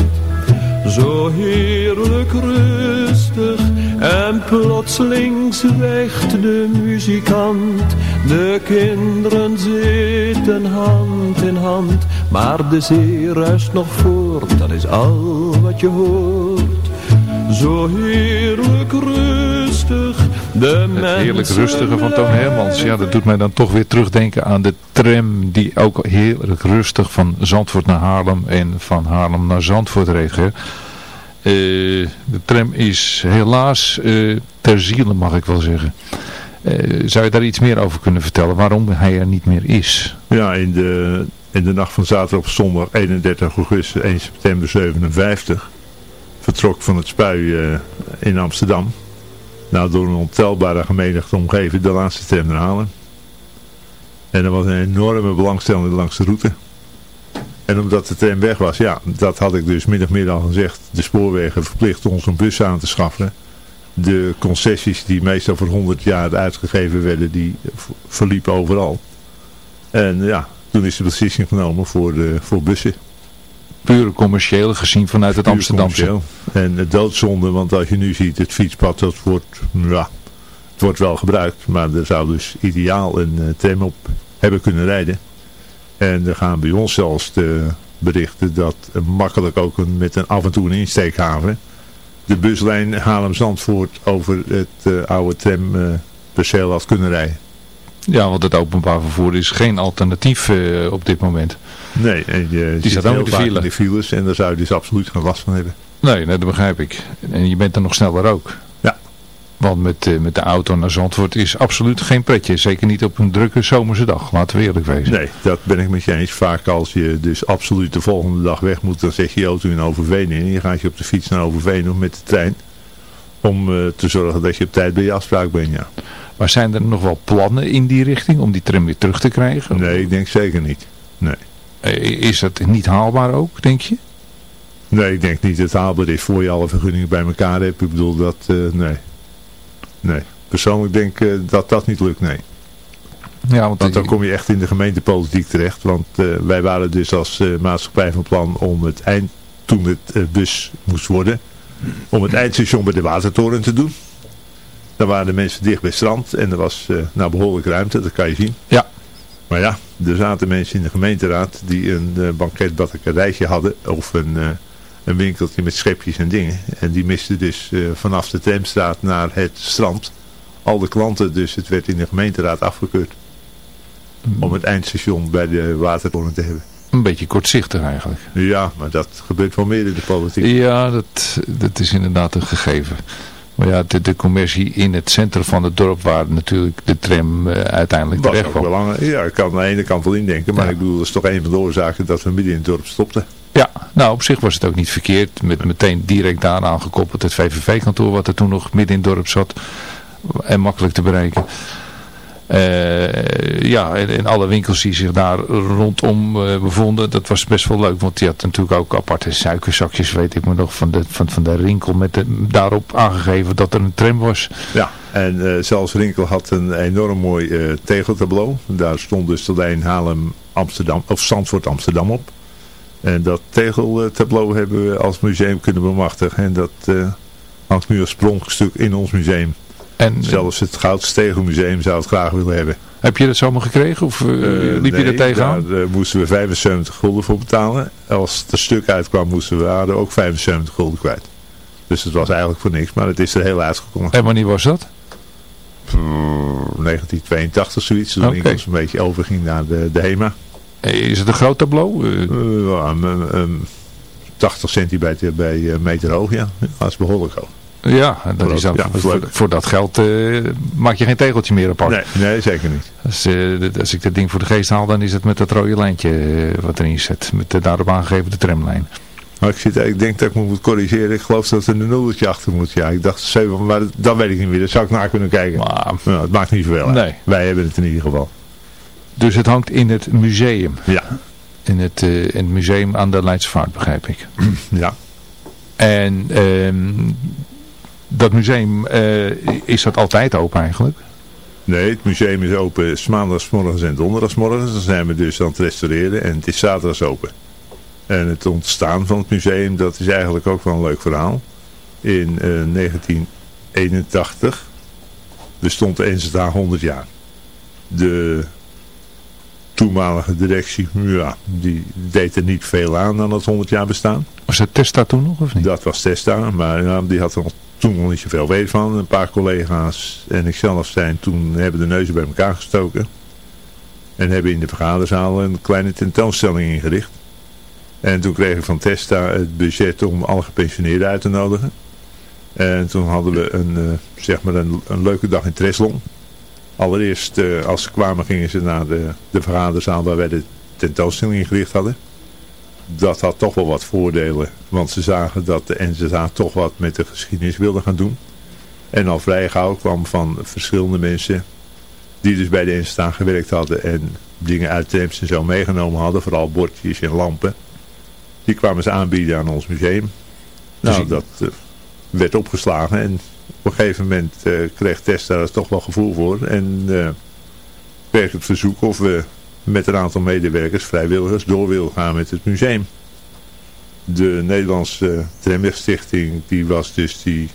Zo heerlijk rustig en plotseling zwijgt de muzikant. De kinderen zitten hand in hand, maar de zee ruist nog voort, dat is al wat je hoort. Zo heerlijk rustig. De het heerlijk rustige van Toon Hermans. Ja, dat doet mij dan toch weer terugdenken aan de tram die ook heerlijk rustig van Zandvoort naar Haarlem en van Haarlem naar Zandvoort reed. Uh, de tram is helaas uh, ter ziele mag ik wel zeggen. Uh, zou je daar iets meer over kunnen vertellen? Waarom hij er niet meer is? Ja, in de, in de nacht van zaterdag op zondag 31 augustus 1 september 57 vertrok van het spui uh, in Amsterdam. Nou, door een ontelbare gemenigte omgeven de laatste naar Halen. En er was een enorme belangstelling langs de route. En omdat de tram weg was, ja, dat had ik dus min of meer al gezegd. De spoorwegen verplicht ons een bus aan te schaffen. De concessies die meestal voor 100 jaar uitgegeven werden, die verliepen overal. En ja, toen is de beslissing genomen voor, de, voor bussen pure commercieel gezien vanuit het Amsterdamse. En het doodzonde, want als je nu ziet, het fietspad, dat wordt, ja, het wordt wel gebruikt. Maar er zou dus ideaal een uh, tram op hebben kunnen rijden. En er gaan bij ons zelfs de berichten dat makkelijk ook een, met een af en toe een insteekhaven de buslijn Haarlem-Zandvoort over het oude tramperceel had kunnen rijden. Ja, want het openbaar vervoer is geen alternatief op dit moment. Nee, en je Die staat ook in de file. in de files en daar zou je dus absoluut geen last van hebben. Nee, dat begrijp ik. En je bent er nog sneller ook. Ja. Want met, uh, met de auto naar Zandvoort is absoluut geen pretje. Zeker niet op een drukke zomerse dag, laten we eerlijk wezen. Nee, dat ben ik met je eens. Vaak als je dus absoluut de volgende dag weg moet, dan zet je je auto in Overveen in. En je gaat je op de fiets naar Overveen of met de trein. Om uh, te zorgen dat je op tijd bij je afspraak bent, ja. Maar zijn er nog wel plannen in die richting om die tram weer terug te krijgen? Nee, ik denk zeker niet. Nee. Is dat niet haalbaar ook, denk je? Nee, ik denk niet dat het haalbaar is voor je alle vergunningen bij elkaar hebt. Ik bedoel dat, uh, nee. Nee. Persoonlijk denk ik uh, dat dat niet lukt, nee. Ja, want, want dan kom je echt in de gemeentepolitiek terecht. Want uh, wij waren dus als maatschappij van plan om het eind, toen het bus moest worden, om het eindstation bij de Watertoren te doen. Daar waren de mensen dicht bij het strand en er was nou behoorlijk ruimte, dat kan je zien. Ja. Maar ja, er zaten mensen in de gemeenteraad die een uh, banketbakkerijtje hadden of een, uh, een winkeltje met schepjes en dingen. En die misten dus uh, vanaf de Tramstraat naar het strand al de klanten. Dus het werd in de gemeenteraad afgekeurd om het eindstation bij de watertoren te hebben. Een beetje kortzichtig eigenlijk. Ja, maar dat gebeurt wel meer in de politiek. Ja, dat, dat is inderdaad een gegeven. Maar ja, de, de, commercie in het centrum van het dorp waar natuurlijk de tram uh, uiteindelijk was terecht kwam. belangrijk. Ja, ik kan aan de ene kant wel indenken, maar ja. ik bedoel, dat is toch een van de oorzaken dat we midden in het dorp stopten. Ja, nou op zich was het ook niet verkeerd. Met meteen direct daaraan gekoppeld het VVV-kantoor wat er toen nog midden in het dorp zat. En makkelijk te bereiken. Uh, ja, en, alle winkels die zich daar rondom uh, bevonden, dat was best wel leuk. Want die had natuurlijk ook aparte suikerzakjes, weet ik maar nog, van de, van, van de Rinkel. Met daarop aangegeven dat er een tram was. Ja, en uh, zelfs Rinkel had een enorm mooi tegeltableau. Daar stond dus de lijn Haarlem Amsterdam, of Zandvoort Amsterdam op. En dat tegeltableau hebben we als museum kunnen bemachtigen. En dat hangt nu als pronkstuk in ons museum. En, Zelfs het Goudstegelmuseum zou het graag willen hebben. Heb je dat zomaar gekregen of uh, liep nee, je er tegenaan? daar moesten we 75 gulden voor betalen. Als het er stuk uitkwam moesten we hadden ook 75 gulden kwijt. Dus het was eigenlijk voor niks, maar het is er heel uitgekomen. En wanneer was dat? 1982 zoiets, toen okay. ik ons een beetje overging naar de, de HEMA. Is het een groot tableau? Uh, um, um, 80 centimeter bij meter hoog, ja. Dat is behoorlijk hoog. Ja, dat is dan, ja, voor, voor, dat geld uh, maak je geen tegeltje meer apart. Nee, nee zeker niet. Als, uh, als ik dat ding voor de geest haal, dan is het met dat rode lijntje uh, wat erin zit. Met de daarop aangegeven de tramlijn. Maar ik, zit, ik denk dat ik me moet corrigeren. Ik geloof dat er een nulletje achter moet. Ja, ik dacht 7, maar dat weet ik niet meer. Dat zou ik naar kunnen kijken. Maar nou, het maakt niet zoveel nee. Wij hebben het in ieder geval. Dus het hangt in het museum? Ja. In het, in het museum aan de Leidsvaart, begrijp ik. Ja. En... Um, dat museum, uh, is dat altijd open eigenlijk? Nee, het museum is open maandagsmorgens en donderdagsmorgens. Dan zijn we dus aan het restaureren en het is zaterdags open. En het ontstaan van het museum, dat is eigenlijk ook wel een leuk verhaal. In uh, 1981 bestond de NZA 100 jaar. De toenmalige directie, ja, die deed er niet veel aan aan het 100 jaar bestaan. Was het Testa toen nog of niet? Dat was Testa, maar ja, die had er toen nog niet zoveel weet van. Een paar collega's en ikzelf zijn toen hebben de neuzen bij elkaar gestoken. En hebben in de vergaderzaal een kleine tentoonstelling ingericht. En toen kreeg ik van Testa het budget om alle gepensioneerden uit te nodigen. En toen hadden we een, uh, zeg maar een, leuke dag in Treslong. Allereerst uh, als ze kwamen gingen ze naar de, de vergaderzaal waar wij de tentoonstelling ingericht hadden dat had toch wel wat voordelen. Want ze zagen dat de NZA toch wat met de geschiedenis wilde gaan doen. En al vrij gauw kwam van verschillende mensen die dus bij de NZA gewerkt hadden en dingen uit trams en zo meegenomen hadden. Vooral bordjes en lampen. Die kwamen ze aanbieden aan ons museum. Nou, dat uh, werd opgeslagen en op een gegeven moment uh, kreeg Testa er toch wel gevoel voor. En uh, kreeg het verzoek of we met een aantal medewerkers, vrijwilligers, door wil gaan met het museum. De Nederlandse Tramwegstichting die was dus die,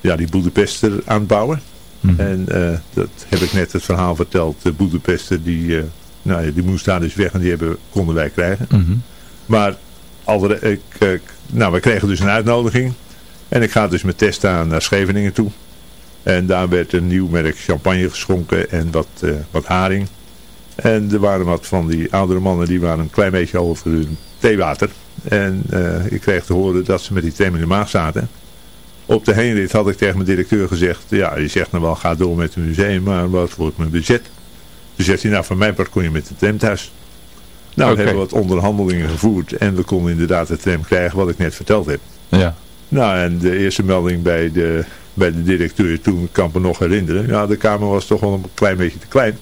ja, die Boedapester aan het bouwen. Mm. En uh, dat heb ik net het verhaal verteld. De Boedapester die, uh, nou, die moest daar dus weg en die hebben, konden wij krijgen. Mm -hmm. Maar ik, nou, we kregen dus een uitnodiging. En ik ga dus met Testa naar Scheveningen toe. En daar werd een nieuw merk champagne geschonken en wat, wat haring. En er waren wat van die oudere mannen, die waren een klein beetje over hun theewater. En ik kreeg te horen dat ze met die tram in de maag zaten. Op de heenrit had ik tegen mijn directeur gezegd, ja, je zegt nou wel, ga door met het museum, maar wat wordt mijn budget? Toen zegt hij, nou, van mijn part kon je met de tram thuis. Nou, we hebben wat onderhandelingen gevoerd en we konden inderdaad de tram krijgen wat ik net verteld heb. Ja. Nou, en de eerste melding bij de, bij de directeur toen, kan ik me nog herinneren, ja, de kamer was toch wel een klein beetje te klein.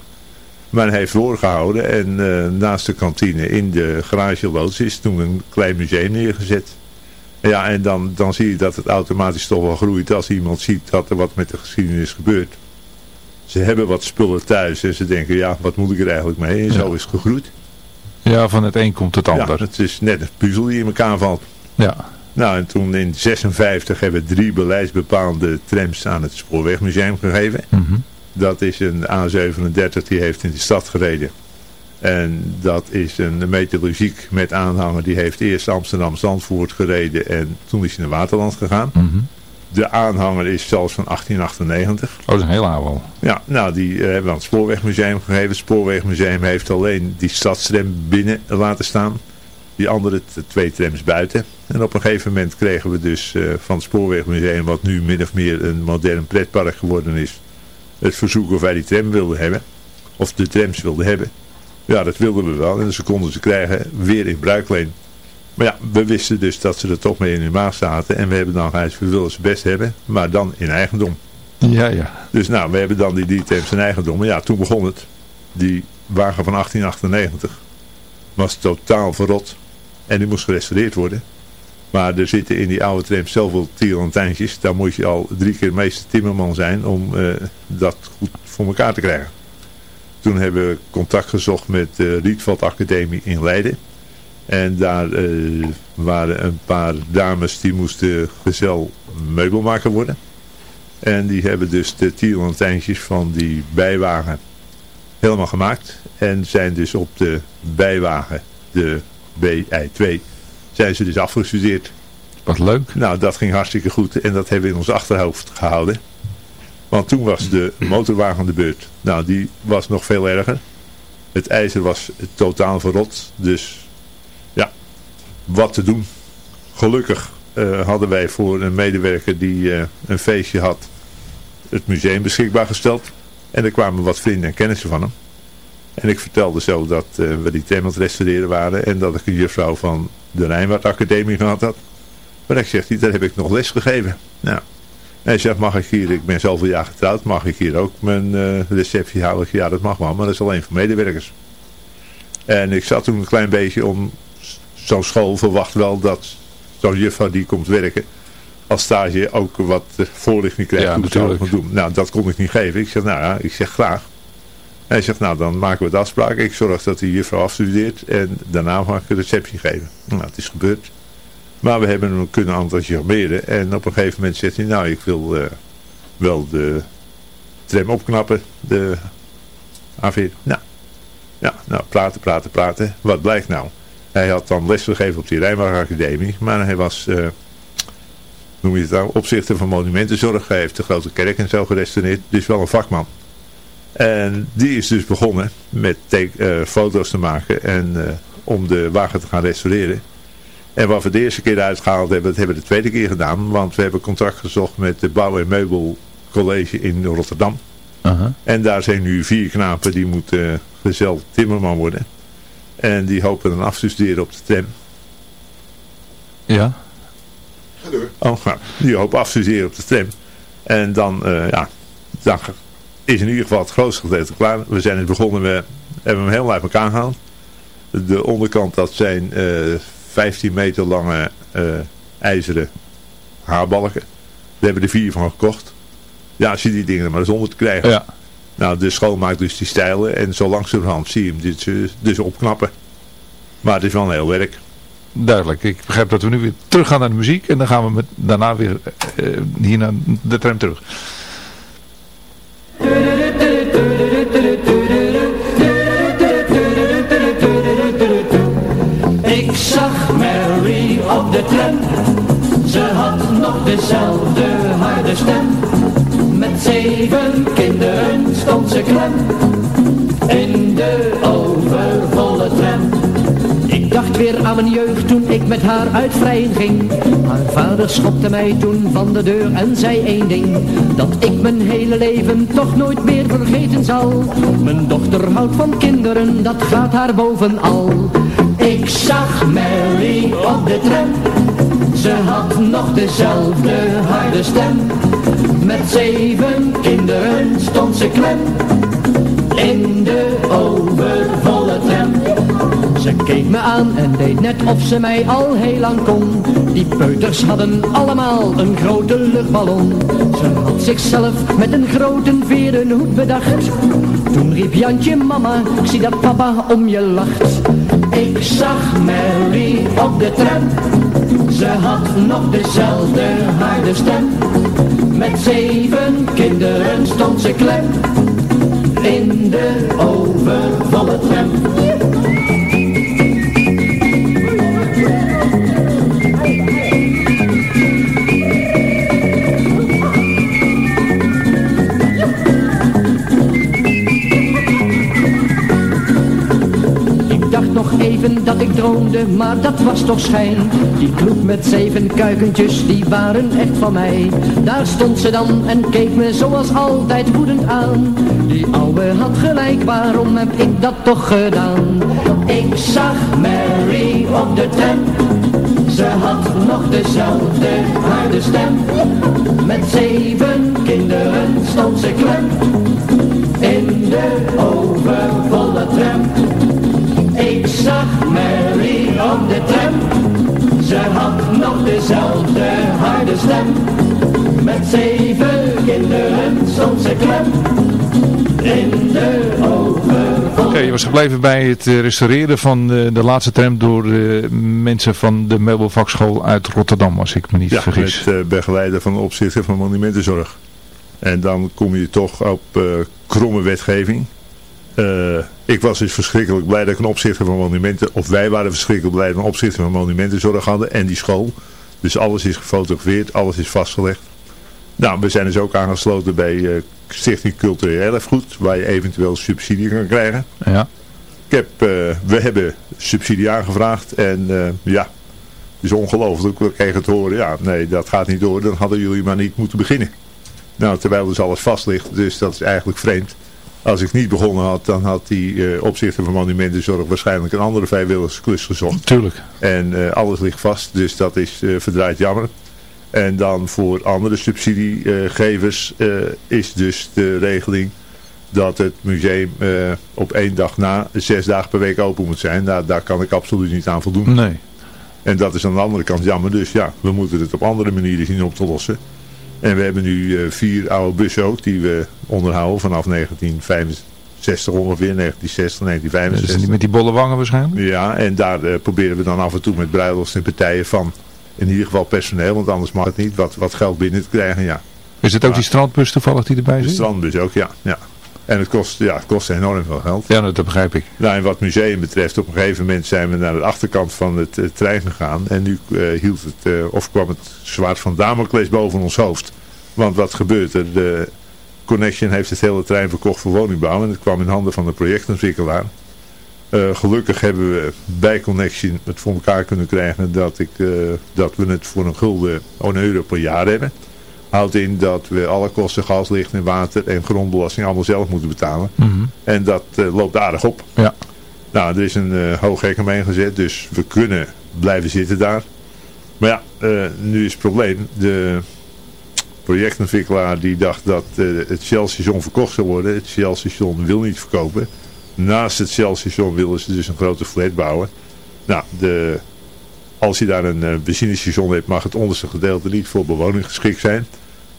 Maar hij heeft voorgehouden en uh, naast de kantine in de garageloods is toen een klein museum neergezet. Ja, en dan, dan zie je dat het automatisch toch wel groeit als iemand ziet dat er wat met de geschiedenis gebeurt. Ze hebben wat spullen thuis en ze denken, ja, wat moet ik er eigenlijk mee? En zo is het gegroeid. Ja, van het een komt het ander. Ja, het is net een puzzel die in elkaar valt. Ja. Nou, en toen in 56 hebben we drie beleidsbepaalde trams aan het Spoorwegmuseum gegeven. Mhm. Dat is een A37, die heeft in de stad gereden. En dat is een meteorologiek met aanhanger. Die heeft eerst Amsterdam-Zandvoort gereden en toen is hij naar Waterland gegaan. Mhm. De aanhanger is zelfs van 1898. Oh, dat is een heel oude al. Ja, nou die eh, hebben we aan het Spoorwegmuseum gegeven. Het Spoorwegmuseum heeft alleen die stadstram binnen laten staan. Die andere twee trams buiten. En op een gegeven moment kregen we dus uh, van het Spoorwegmuseum, wat nu min of meer een modern pretpark geworden is, het verzoek of wij die tram wilden hebben. Of de trams wilden hebben. Ja, dat wilden we wel. En ze konden ze krijgen weer in bruikleen. Maar ja, we wisten dus dat ze er toch mee in hun maag zaten. En we hebben dan gezegd, we willen ze best hebben, maar dan in eigendom. Ja, ja. Dus nou, we hebben dan die D-Temps in eigendom. Maar ja, toen begon het. Die wagen van 1898 was totaal verrot. En die moest gerestaureerd worden. Maar er zitten in die oude tram zoveel tierlantijntjes. Daar moet je al drie keer meester timmerman zijn om uh, dat goed voor elkaar te krijgen. Toen hebben we contact gezocht met de Rietveld Academie in Leiden. En daar uh, waren een paar dames die moesten gezel meubelmaker worden. En die hebben dus de tierlantijntjes van die bijwagen helemaal gemaakt. En zijn dus op de bijwagen, de BI2, zijn ze dus afgestudeerd. Wat leuk. Nou, dat ging hartstikke goed en dat hebben we in ons achterhoofd gehouden. Want toen was de motorwagen de beurt. Nou, die was nog veel erger. Het ijzer was totaal verrot. Dus ja, wat te doen. Gelukkig uh, hadden wij voor een medewerker die uh, een feestje had het museum beschikbaar gesteld. En er kwamen wat vrienden en kennissen van hem. En ik vertelde zo dat uh, we die thema restaureren waren. En dat ik een juffrouw van de Rijnwaard Academie gehad had. Maar ik zeg, daar heb ik nog les gegeven. Nou, hij zegt, mag ik hier, ik ben zoveel jaar getrouwd, mag ik hier ook mijn uh, receptie houden? Ja, dat mag wel, maar dat is alleen voor medewerkers. En ik zat toen een klein beetje om, zo'n school verwacht wel dat zo'n juffrouw die komt werken, als stage ook wat eh, voorlichting krijgt ja, hoe het moet doen. Nou, dat kon ik niet geven. Ik zeg, nou ja, ik zeg graag. Hij zegt, nou dan maken we de afspraak. Ik zorg dat die juffrouw afstudeert en daarna mag ik een receptie geven. Nou, het is gebeurd. Maar we hebben hem kunnen enthousiasmeren. En op een gegeven moment zegt hij, nou ik wil uh, wel de tram opknappen. De AV. Nou, ja, nou praten, praten, praten. Wat blijkt nou? Hij had dan les gegeven op die Rijnwagenacademie. Maar hij was, uh, noem je het nou, opzichter van monumentenzorg. Hij heeft de grote kerk en zo gerestaureerd. Dus wel een vakman. En die is dus begonnen met uh, foto's te maken en om de wagen te gaan restaureren. En wat we de eerste keer uitgehaald hebben, dat hebben we de tweede keer gedaan. Want we hebben contact gezocht met de Bouw- en Meubelcollege in Rotterdam. En daar zijn nu vier knapen die moeten gezellig timmerman worden. En die hopen dan af te studeren op de tram. Ja. Ga door. Oh, nou, die hopen af te studeren op de tram. En dan, uh, ja, dan is in ieder geval het grootste gedeelte klaar. We zijn het begonnen, we hebben hem helemaal uit elkaar gehaald. De onderkant, dat zijn uh, 15 meter lange uh, ijzeren haarbalken. Daar hebben we er vier van gekocht. Ja, zie die dingen maar eens onder te krijgen. Ja. Nou, de school maakt dus die stijlen en zo langzamerhand zie je hem dus, eh, dus opknappen. Maar het is wel een heel werk. Duidelijk. Ik begrijp dat we nu weer terug gaan naar de muziek en dan gaan we met, daarna weer uh, hier naar de tram terug. Ik zag Mary op de tram, ze had nog dezelfde harde stem. Met zeven kinderen stond ze klem in de oven. Dacht weer aan mijn jeugd toen ik met haar uit vrijen ging. Haar vader schopte mij toen van de deur en zei één ding. Dat ik mijn hele leven toch nooit meer vergeten zal. Mijn dochter houdt van kinderen, dat gaat haar bovenal. Ik zag Mary op de tram. Ze had nog dezelfde harde stem. Met zeven kinderen stond ze klem. In de tram. Ze keek me aan en deed net of ze mij al heel lang kon. Die peuters hadden allemaal een grote luchtballon. Ze had zichzelf met een grote veren hoed bedacht. Toen riep Jantje mama, ik zie dat papa om je lacht. Ik zag Mary op de tram. Ze had nog dezelfde harde stem. Met zeven kinderen stond ze klem. In de overvolle tram. Dat ik droomde, maar dat was toch schijn. Die kloek met zeven kuikentjes, die waren echt van mij. Daar stond ze dan en keek me zoals altijd woedend aan. Die ouwe had gelijk, waarom heb ik dat toch gedaan? Ik zag Mary op de tram. Ze had nog dezelfde harde stem. Met zeven kinderen stond ze klem. In de overvolle tram. Ik zag Mary op de tram. Ze had nog dezelfde harde stem. Met zeven kinderen stond ze klem. In de overvolle Oké, je was gebleven bij het eh, restaureren van de, de laatste tram door eh, mensen van de meubelvakschool uit Rotterdam, als ik me niet Ja, vergis. met uh, begeleider van de opzichter van monumentenzorg. En dan kom je toch op uh, kromme wetgeving. Ik was dus verschrikkelijk blij dat ik een opzichter van monumenten, of wij waren verschrikkelijk blij dat we een opzichter van monumentenzorg hadden en die school. Dus alles is gefotografeerd, alles is vastgelegd. Nou, we zijn dus ook aangesloten bij uh, Stichting Cultureel Erfgoed, waar je eventueel subsidie kan krijgen. Ja. Ik heb, uh, we hebben subsidie aangevraagd en ja, het is ongelooflijk. We kregen te horen, ja, nee, dat gaat niet door, dan hadden jullie maar niet moeten beginnen. Nou, terwijl dus alles vast ligt, dus dat is eigenlijk vreemd. Als ik niet begonnen had, dan had die uh, opzichter van monumentenzorg waarschijnlijk een andere vrijwilligersklus gezocht. Tuurlijk. En uh, alles ligt vast, dus dat is uh, verdraaid jammer. En dan voor andere subsidiegevers is dus de regeling dat het museum op één dag na zes dagen per week open moet zijn. Nou, daar kan ik absoluut niet aan voldoen. Nee. En dat is aan de andere kant jammer, dus ja, we moeten het op andere manieren zien op te lossen. En we hebben nu uh, vier oude bussen ook die we onderhouden vanaf 1965 ongeveer, 1960, 1965. Dus met die bolle wangen waarschijnlijk? Ja, en daar uh, proberen we dan af en toe met bruilofts en partijen van in ieder geval personeel, want anders mag het niet, wat, wat geld binnen te krijgen, ja. Is het ook die strandbus toevallig die erbij zit? De strandbus ook, ja. ja. En het kost, ja, het kost enorm veel geld. Ja, dat begrijp ik. Nou, en wat museum betreft, op een gegeven moment zijn we naar de achterkant van het uh, trein gegaan. En nu uh, hield het, uh, of kwam het zwaard van Damocles boven ons hoofd. Want wat gebeurt er? De Connection heeft het hele trein verkocht voor woningbouw. En het kwam in handen van de projectontwikkelaar. gelukkig hebben we bij Connection het voor elkaar kunnen krijgen dat, ik, dat we het voor een gulden, een euro per jaar hebben houdt in dat we alle kosten, gas, licht en water en grondbelasting allemaal zelf moeten betalen. Mm -hmm. En dat uh, loopt aardig op. Ja. Nou, er is een uh, hoog hek omheen gezet, dus we kunnen blijven zitten daar. Maar ja, uh, nu is het probleem. De projectontwikkelaar die dacht dat het Shell-station verkocht zou worden. Het Shell-station wil niet verkopen. Naast het Shell-station willen ze dus een grote flat bouwen. Nou, de, als je daar een benzinestation hebt, mag het onderste gedeelte niet voor bewoning geschikt zijn.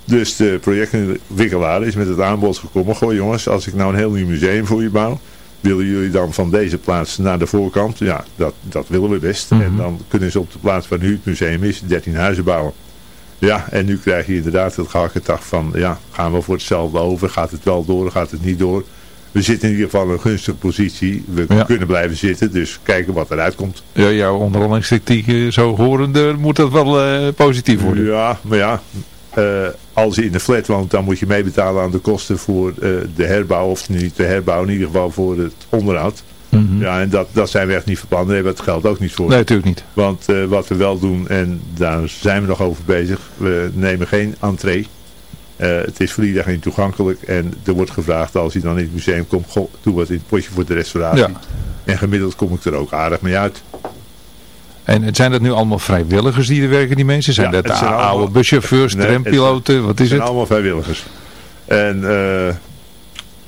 Dus de projectontwikkelaar is met het aanbod gekomen. Goh jongens, als ik nou een heel nieuw museum voor je bouw. Willen jullie dan van deze plaats naar de voorkant? Ja, dat, dat willen we best. Mm -hmm. En dan kunnen ze op de plaats waar nu het museum is, 13 huizen bouwen. Ja, en nu krijg je inderdaad het gehakketag van, ja, gaan we voor hetzelfde over? Gaat het wel door? Gaat het niet door? We zitten in ieder geval in een gunstige positie. We ja. kunnen blijven zitten, dus kijken wat eruit komt. Ja, jouw onderhandelingstactiek zo horende moet dat wel uh, positief worden. Ja, maar ja, uh, als je in de flat woont, dan moet je meebetalen aan de kosten voor de herbouw. Of niet de herbouw, in ieder geval voor het onderhoud. Mhm. Ja, en dat, dat zijn we echt niet plan. Daar hebben we het geld ook niet voor. Nee, natuurlijk niet. Want wat we wel doen, en daar zijn we nog over bezig, we nemen geen entree. Het is voor iedereen toegankelijk en er wordt gevraagd als je dan in het museum komt, goh, doe wat in het potje voor de restauratie. Ja. En gemiddeld kom ik er ook aardig mee uit. En zijn dat nu allemaal vrijwilligers die er werken, die mensen? Zijn Ja, dat zijn oude allemaal- buschauffeurs, Nee, trampiloten, wat is Het zijn het? allemaal vrijwilligers. En eh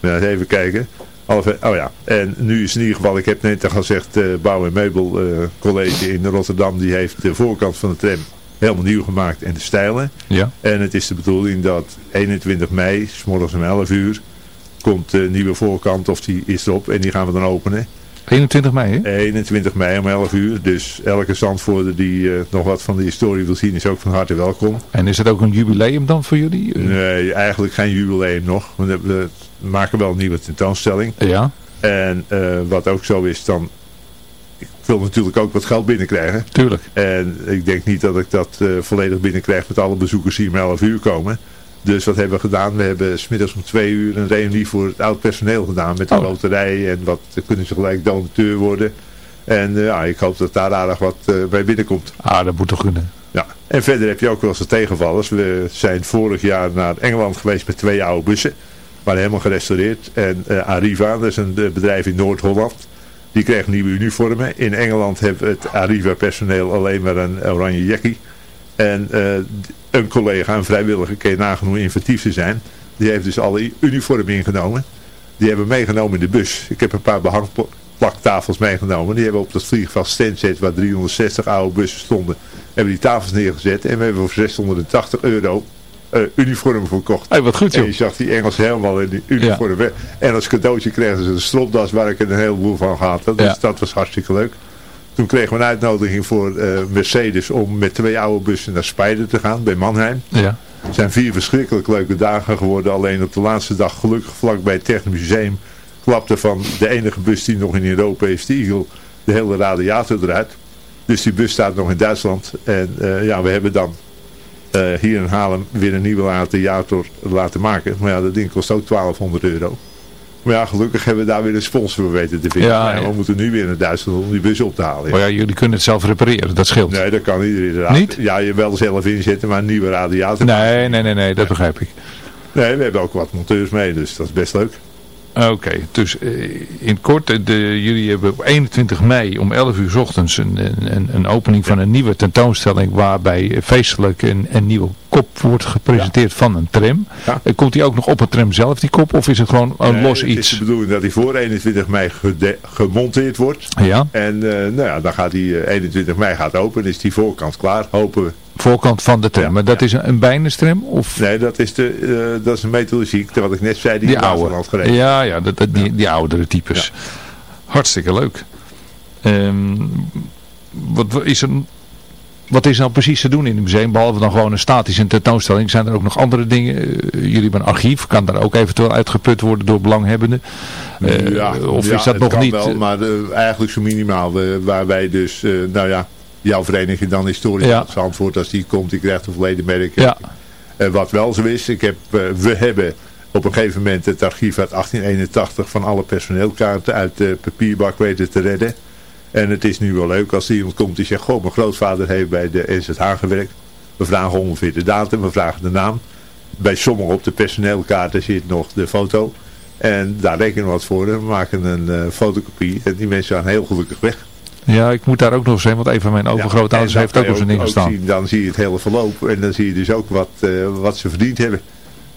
ja, even kijken. Oh ja, en nu is in ieder geval, ik heb net al gezegd, eh Bouw en Meubel eh, College in Rotterdam, die heeft de voorkant van de tram helemaal nieuw gemaakt en de stijlen. Ja. En het is de bedoeling dat 21 mei, s morgens om 11 uur, komt de nieuwe voorkant, of die is erop, en die gaan we dan openen. 21 mei, hè? 21 mei om 11 uur, dus elke zandvoerder die eh, nog wat van de historie wil zien, is ook van harte welkom. En is dat ook een jubileum dan voor jullie? Eh, Nee, eigenlijk geen jubileum nog. We we maken wel een nieuwe tentoonstelling. Ja, En eh, wat ook zo is, dan... Ik wil natuurlijk ook wat geld binnenkrijgen. tuurlijk. En ik denk niet dat ik dat eh, volledig binnenkrijg met alle bezoekers die om 11 uur komen. Dus wat hebben we gedaan? We hebben smiddags om twee uur een reunie voor het oud personeel gedaan. Met de Oh. loterij en wat kunnen ze gelijk donateur worden. En eh, ja, ik hoop dat daar aardig wat eh, bij binnenkomt. Ah, dat moet toch kunnen. Ja. En verder heb je ook wel eens de tegenvallers. We zijn vorig jaar naar Engeland geweest met twee oude bussen. Maar helemaal gerestaureerd. En Arriva, dat is een bedrijf in Noord-Holland. Die kreeg nieuwe uniformen. In Engeland heeft het Arriva personeel alleen maar een oranje jackie. En eh, een collega, een vrijwilliger, kan hoe inventief ze zijn. Die heeft dus alle uniformen ingenomen. Die hebben meegenomen in de bus. Ik heb een paar behangplaktafels meegenomen. Die hebben op dat vliegveld Stansted, waar 360 oude bussen stonden, hebben die tafels neergezet. En we hebben voor 680 euro uniformen verkocht. Hey, wat goed En joh. je zag die Engelsen helemaal in die uniformen. En als cadeautje kregen ze een stropdas waar ik er een heleboel van gehad had. Dus Ja. dat was hartstikke leuk. Toen kregen we een uitnodiging voor eh, Mercedes om met twee oude bussen naar Spijden te gaan bij Mannheim. Ja. Het zijn vier verschrikkelijk leuke dagen geworden. Alleen op de laatste dag, gelukkig vlak bij het Technisch Museum, klapte van de enige bus die nog in Europa is, de Eagle, de hele radiator eruit. Dus die bus staat nog in Duitsland. En eh, ja, we hebben dan eh, hier in Haarlem weer een nieuwe radiator laten maken. Maar ja, dat ding kost ook 1200 euro. Maar ja, gelukkig hebben we daar weer een sponsor voor weten te vinden. Ja. We moeten nu weer naar Duitsland om die bus op te halen. ja. Maar ja, jullie kunnen het zelf repareren, dat scheelt. Nee, dat kan iedereen inderdaad. Niet? Ja, je wel zelf inzetten, maar een nieuwe radiator. Nee, nee, nee, nee, dat begrijp ik. Nee, we hebben ook wat monteurs mee, dus dat is best leuk. Oké, dus eh, in kort, eh, de, jullie hebben op 21 mei om 11 uur 's ochtends een, een, een opening van een nieuwe tentoonstelling waarbij feestelijk een, een nieuwe kop wordt gepresenteerd van een tram. Ja. Eh, Komt die ook nog op het tram zelf, die kop, of is het gewoon een Nee, los Het is iets? de bedoeling dat hij voor 21 mei gemonteerd wordt. Ja, En nou ja, dan gaat hij eh, 21 mei gaat open, is die voorkant klaar, hopen we. Voorkant van de tram. Ja, maar dat ja. is een, een bijnestram of Nee, dat is, de, eh, dat is een metallurgiek, wat ik net zei, die, die oude? Duitsland gereden. Ja, ja, dat, dat, Die, die oudere types. Hartstikke leuk. Ehm, wat is er... Wat is nou precies te doen in het museum, behalve dan gewoon een statische tentoonstelling? Zijn er ook nog andere dingen? Eh, jullie hebben een archief, kan daar ook eventueel uitgeput worden door belanghebbenden? Eh, Ja, of is dat nog niet? Wel, maar eh, eigenlijk zo minimaal, waar wij dus, nou ja, jouw vereniging dan historisch Ja. antwoord als die komt, die krijgt een verleden merk. Ja, Eh, wat wel zo is, ik heb, eh, we hebben op een gegeven moment het archief uit 1881 van alle personeelkaarten uit de papierbak weten te redden. En het is nu wel leuk als iemand komt die zegt, goh, mijn grootvader heeft bij de NZH gewerkt. We vragen ongeveer de datum, we vragen de naam. Bij sommigen op de personeelkaarten zit nog de foto. En daar rekenen we wat voor. We maken een eh, fotocopie en die mensen gaan heel gelukkig weg. Ja, ik moet daar ook nog eens heen, want een van mijn overgrootouders Ja, heeft ook op zijn ding gestaan. zien, dan zie je het hele verloop en dan zie je dus ook wat, eh, wat ze verdiend hebben.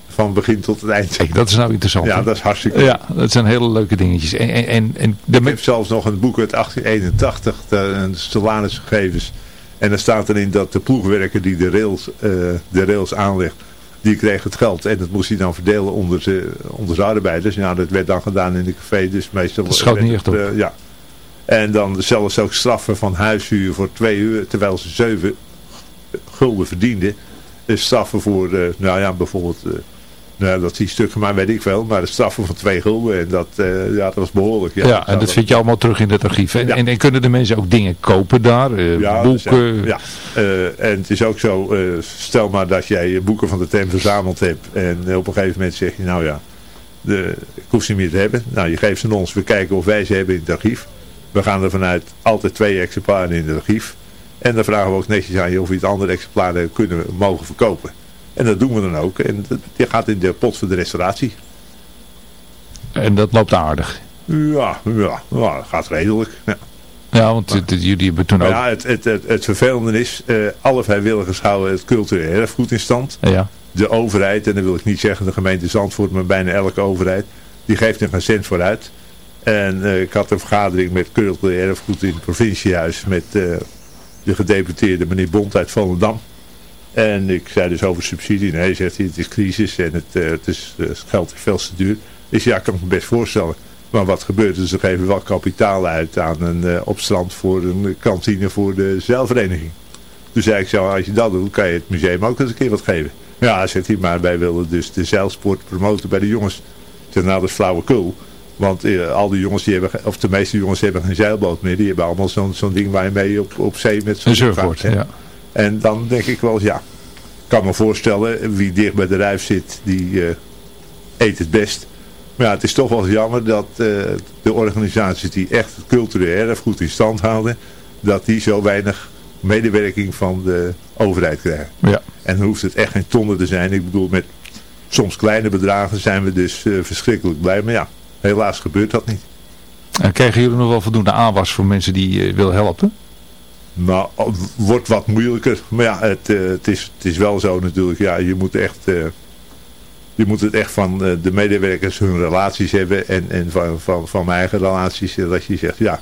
Van begin tot het eind. Dat is nou interessant. Ja, dat is hartstikke ja, dat zijn hele leuke dingetjes. En, en, en, en de Ik heb zelfs nog een boek uit 1881, de, een salarisgegevens. En daar staat erin dat de ploegwerker die de rails, eh, de rails aanlegt, die kreeg het geld. En dat moest hij dan verdelen onder zijn onder arbeiders. Ja, dat werd dan gedaan in de café, dus meestal... Dat schoot niet echt op. eh, ja. En dan zelfs ook straffen van huishuur voor twee uur, terwijl ze zeven gulden verdienden. Dus straffen voor, eh, nou ja, bijvoorbeeld... eh, Nou, dat die stukken, maar weet ik wel. Maar de straffen van twee gulden, en dat, uh, ja, dat was behoorlijk. Ja, ja en dat vind je allemaal terug in het archief. En, en, en, kunnen de mensen ook dingen kopen daar? Uh, ja, boeken? ja, uh, en het is ook zo, stel maar dat jij boeken van de TEM verzameld hebt. En op een gegeven moment zeg je, nou ja, de, ik hoef ze niet meer te hebben. Nou, je geeft ze aan ons, we kijken of wij ze hebben in het archief. We gaan er vanuit altijd twee exemplaren in het archief. En dan vragen we ook netjes aan je of we het andere exemplaren kunnen mogen verkopen. En dat doen we dan ook. En die gaat in de pot voor de restauratie. En dat loopt aardig? Ja, ja, ja gaat redelijk. Ja. Ja, want jullie hebben toen ook... Ja, het, het, het, het vervelende is, uh, alle vrijwilligers houden het cultureel erfgoed in stand. Ja. De overheid, en dan wil ik niet zeggen de gemeente Zandvoort, maar bijna elke overheid, die geeft er geen cent voor uit. En uh, ik had een vergadering met cultureel erfgoed in het provinciehuis met uh, de gedeputeerde meneer Bond uit Volendam. En ik zei dus over subsidie. Nee, zegt hij, het is crisis en het, uh, het, is, het geld is veel te duur. Ik zei, ja, kan ik me best voorstellen. Maar wat gebeurt er? Ze geven wel kapitaal uit aan een opstand voor een kantine voor de zeilvereniging. Toen zei ik zo, als je dat doet, kan je het museum ook eens een keer wat geven. Ja, zegt hij, maar wij willen dus de zeilsport promoten bij de jongens. Ik zeg, nou, dat is flauwekul. Want uh, al die jongens, die hebben, of de meeste jongens hebben geen zeilboot meer. Die hebben allemaal zo'n zo'n ding waar je mee op, op zee met zo'n surfboard. Ja. En dan denk ik wel, ja, ik kan me voorstellen, wie dicht bij de ruif zit, die uh, eet het best. Maar ja, het is toch wel jammer dat uh, de organisaties die echt het cultureel erfgoed in stand houden, dat die zo weinig medewerking van de overheid krijgen. Ja. En dan hoeft het echt geen tonnen te zijn. Ik bedoel, met soms kleine bedragen zijn we dus verschrikkelijk blij. Maar ja, helaas gebeurt dat niet. En krijgen jullie nog wel voldoende aanwas voor mensen die uh, willen helpen? Nou, wordt wat moeilijker. Maar ja, het, uh, het, is, het is wel zo natuurlijk. Ja, je moet echt... Uh, je moet het echt van de medewerkers hun relaties hebben. En, en van, van, van mijn eigen relaties. Dat je zegt, ja,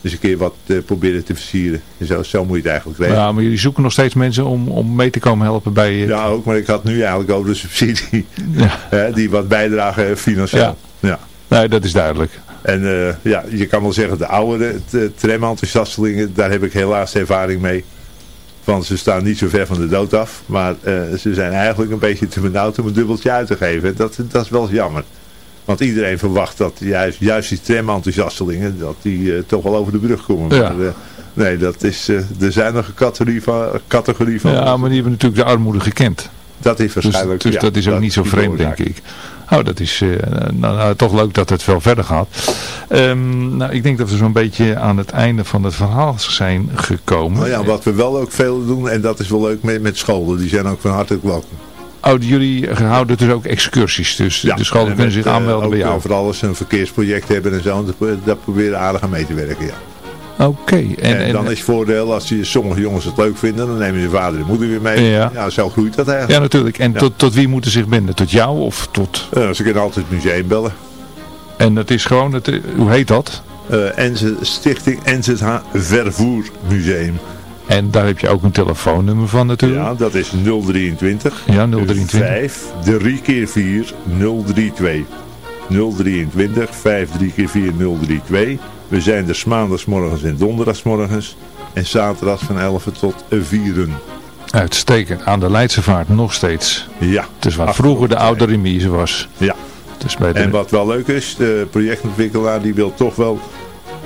dus een keer wat proberen te versieren. En zo, zo moet je het eigenlijk weten. Ja, maar jullie zoeken nog steeds mensen om, om mee te komen helpen bij... Ja, ook. Maar ik had nu eigenlijk over de subsidie. Ja. die wat bijdragen financieel. Ja. ja. Nee, dat is duidelijk. En uh, ja, je kan wel zeggen, de oude tram-enthousiastelingen, daar heb ik helaas ervaring mee. Want ze staan niet zo ver van de dood af. Maar uh, ze zijn eigenlijk een beetje te benauwd om een dubbeltje uit te geven. Dat, dat is wel jammer. Want iedereen verwacht dat juist, juist die tram-enthousiastelingen, dat die uh, toch wel over de brug komen. Ja. Maar, nee, dat is de zuinige categorie van, categorie van... Ja, maar die hebben natuurlijk de armoede gekend. Dat is waarschijnlijk... Dus, dus ja, dat is ook dat niet zo vreemd, denk ik. Oh, dat is uh, nou, nou, toch leuk dat het veel verder gaat. Um, nou, ik denk dat we zo'n beetje aan het einde van het verhaal zijn gekomen. Nou ja, wat we wel ook veel doen, en dat is wel leuk met, met scholen. Die zijn ook van harte welkom. Oh, jullie houden dus ook excursies. Dus ja, de scholen kunnen zich aanmelden bij jou. Vooral als ze een verkeersproject hebben en zo. Dat proberen aardig aan mee te werken, ja. Oké. En, en, en, dan is het voordeel, als die, sommige jongens het leuk vinden, dan nemen je vader en moeder weer mee. Ja. ja, zo groeit dat eigenlijk. Ja, natuurlijk. En ja. tot, tot wie moeten zich binden? Tot jou of tot... Uh, ze kunnen altijd het museum bellen. En dat is gewoon, het, hoe heet dat? Uh, Enze, Stichting NZH Vervoermuseum. En daar heb je ook een telefoonnummer van natuurlijk. Ja, dat is 023. Ja, 023. 5, 3 keer 4, 032. 023, 5, 3 keer 4, 032. We zijn er maandagsmorgens en donderdagsmorgens. En zaterdags van 11 tot 4. Uitstekend. Aan de Leidse Vaart nog steeds. Ja. Dus waar vroeger de oude remise was. Ja. Dus bij de... En wat wel leuk is, de projectontwikkelaar die wil toch wel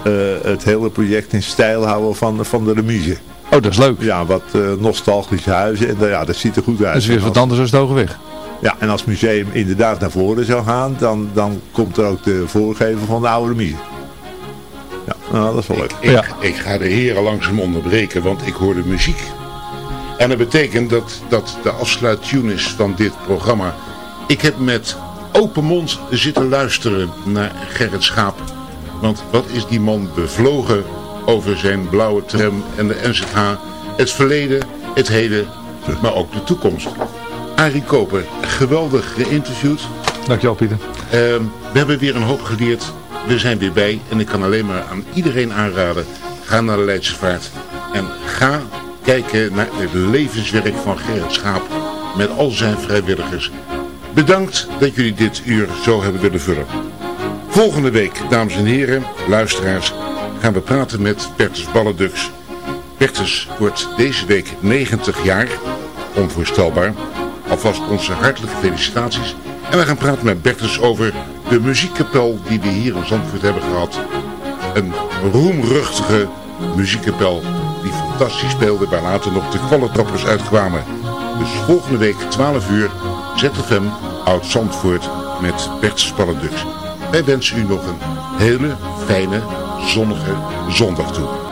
uh, het hele project in stijl houden van, van de remise. Oh, dat is leuk. Ja, wat uh, nostalgische huizen. En uh, ja, dat ziet er goed uit. Dat is weer wat anders dan het Hogeweg. Ja, en als het museum inderdaad naar voren zou gaan, dan, dan komt er ook de voorgever van de oude remise. Ja, nou, dat is wel leuk. Ik, ik, ik, ga de heren langzaam onderbreken, want ik hoor de muziek. En dat betekent dat, dat de afsluittune is van dit programma. Ik heb met open mond zitten luisteren naar Gerrit Schaap. Want wat is die man bevlogen over zijn blauwe tram en de NZH. Het verleden, het heden, maar ook de toekomst. Arie Koper, geweldig geïnterviewd. Dankjewel Pieter. Uh, we hebben weer een hoop geleerd. We zijn weer bij en ik kan alleen maar aan iedereen aanraden. Ga naar de Leidse Vaart en ga kijken naar het levenswerk van Gerrit Schaap met al zijn vrijwilligers. Bedankt dat jullie dit uur zo hebben willen vullen. Volgende week, dames en heren, luisteraars, gaan we praten met Bertus Balledux. Bertus wordt deze week 90 jaar, onvoorstelbaar. Alvast onze hartelijke felicitaties. En we gaan praten met Bertus over de muziekkapel die we hier in Zandvoort hebben gehad. Een roemruchtige muziekkapel die fantastisch speelde waar later nog de kwallentrappers uitkwamen. Dus volgende week 12 uur ZFM Oud Zandvoort met Bertus Paradux. Wij wensen u nog een hele fijne, zonnige zondag toe.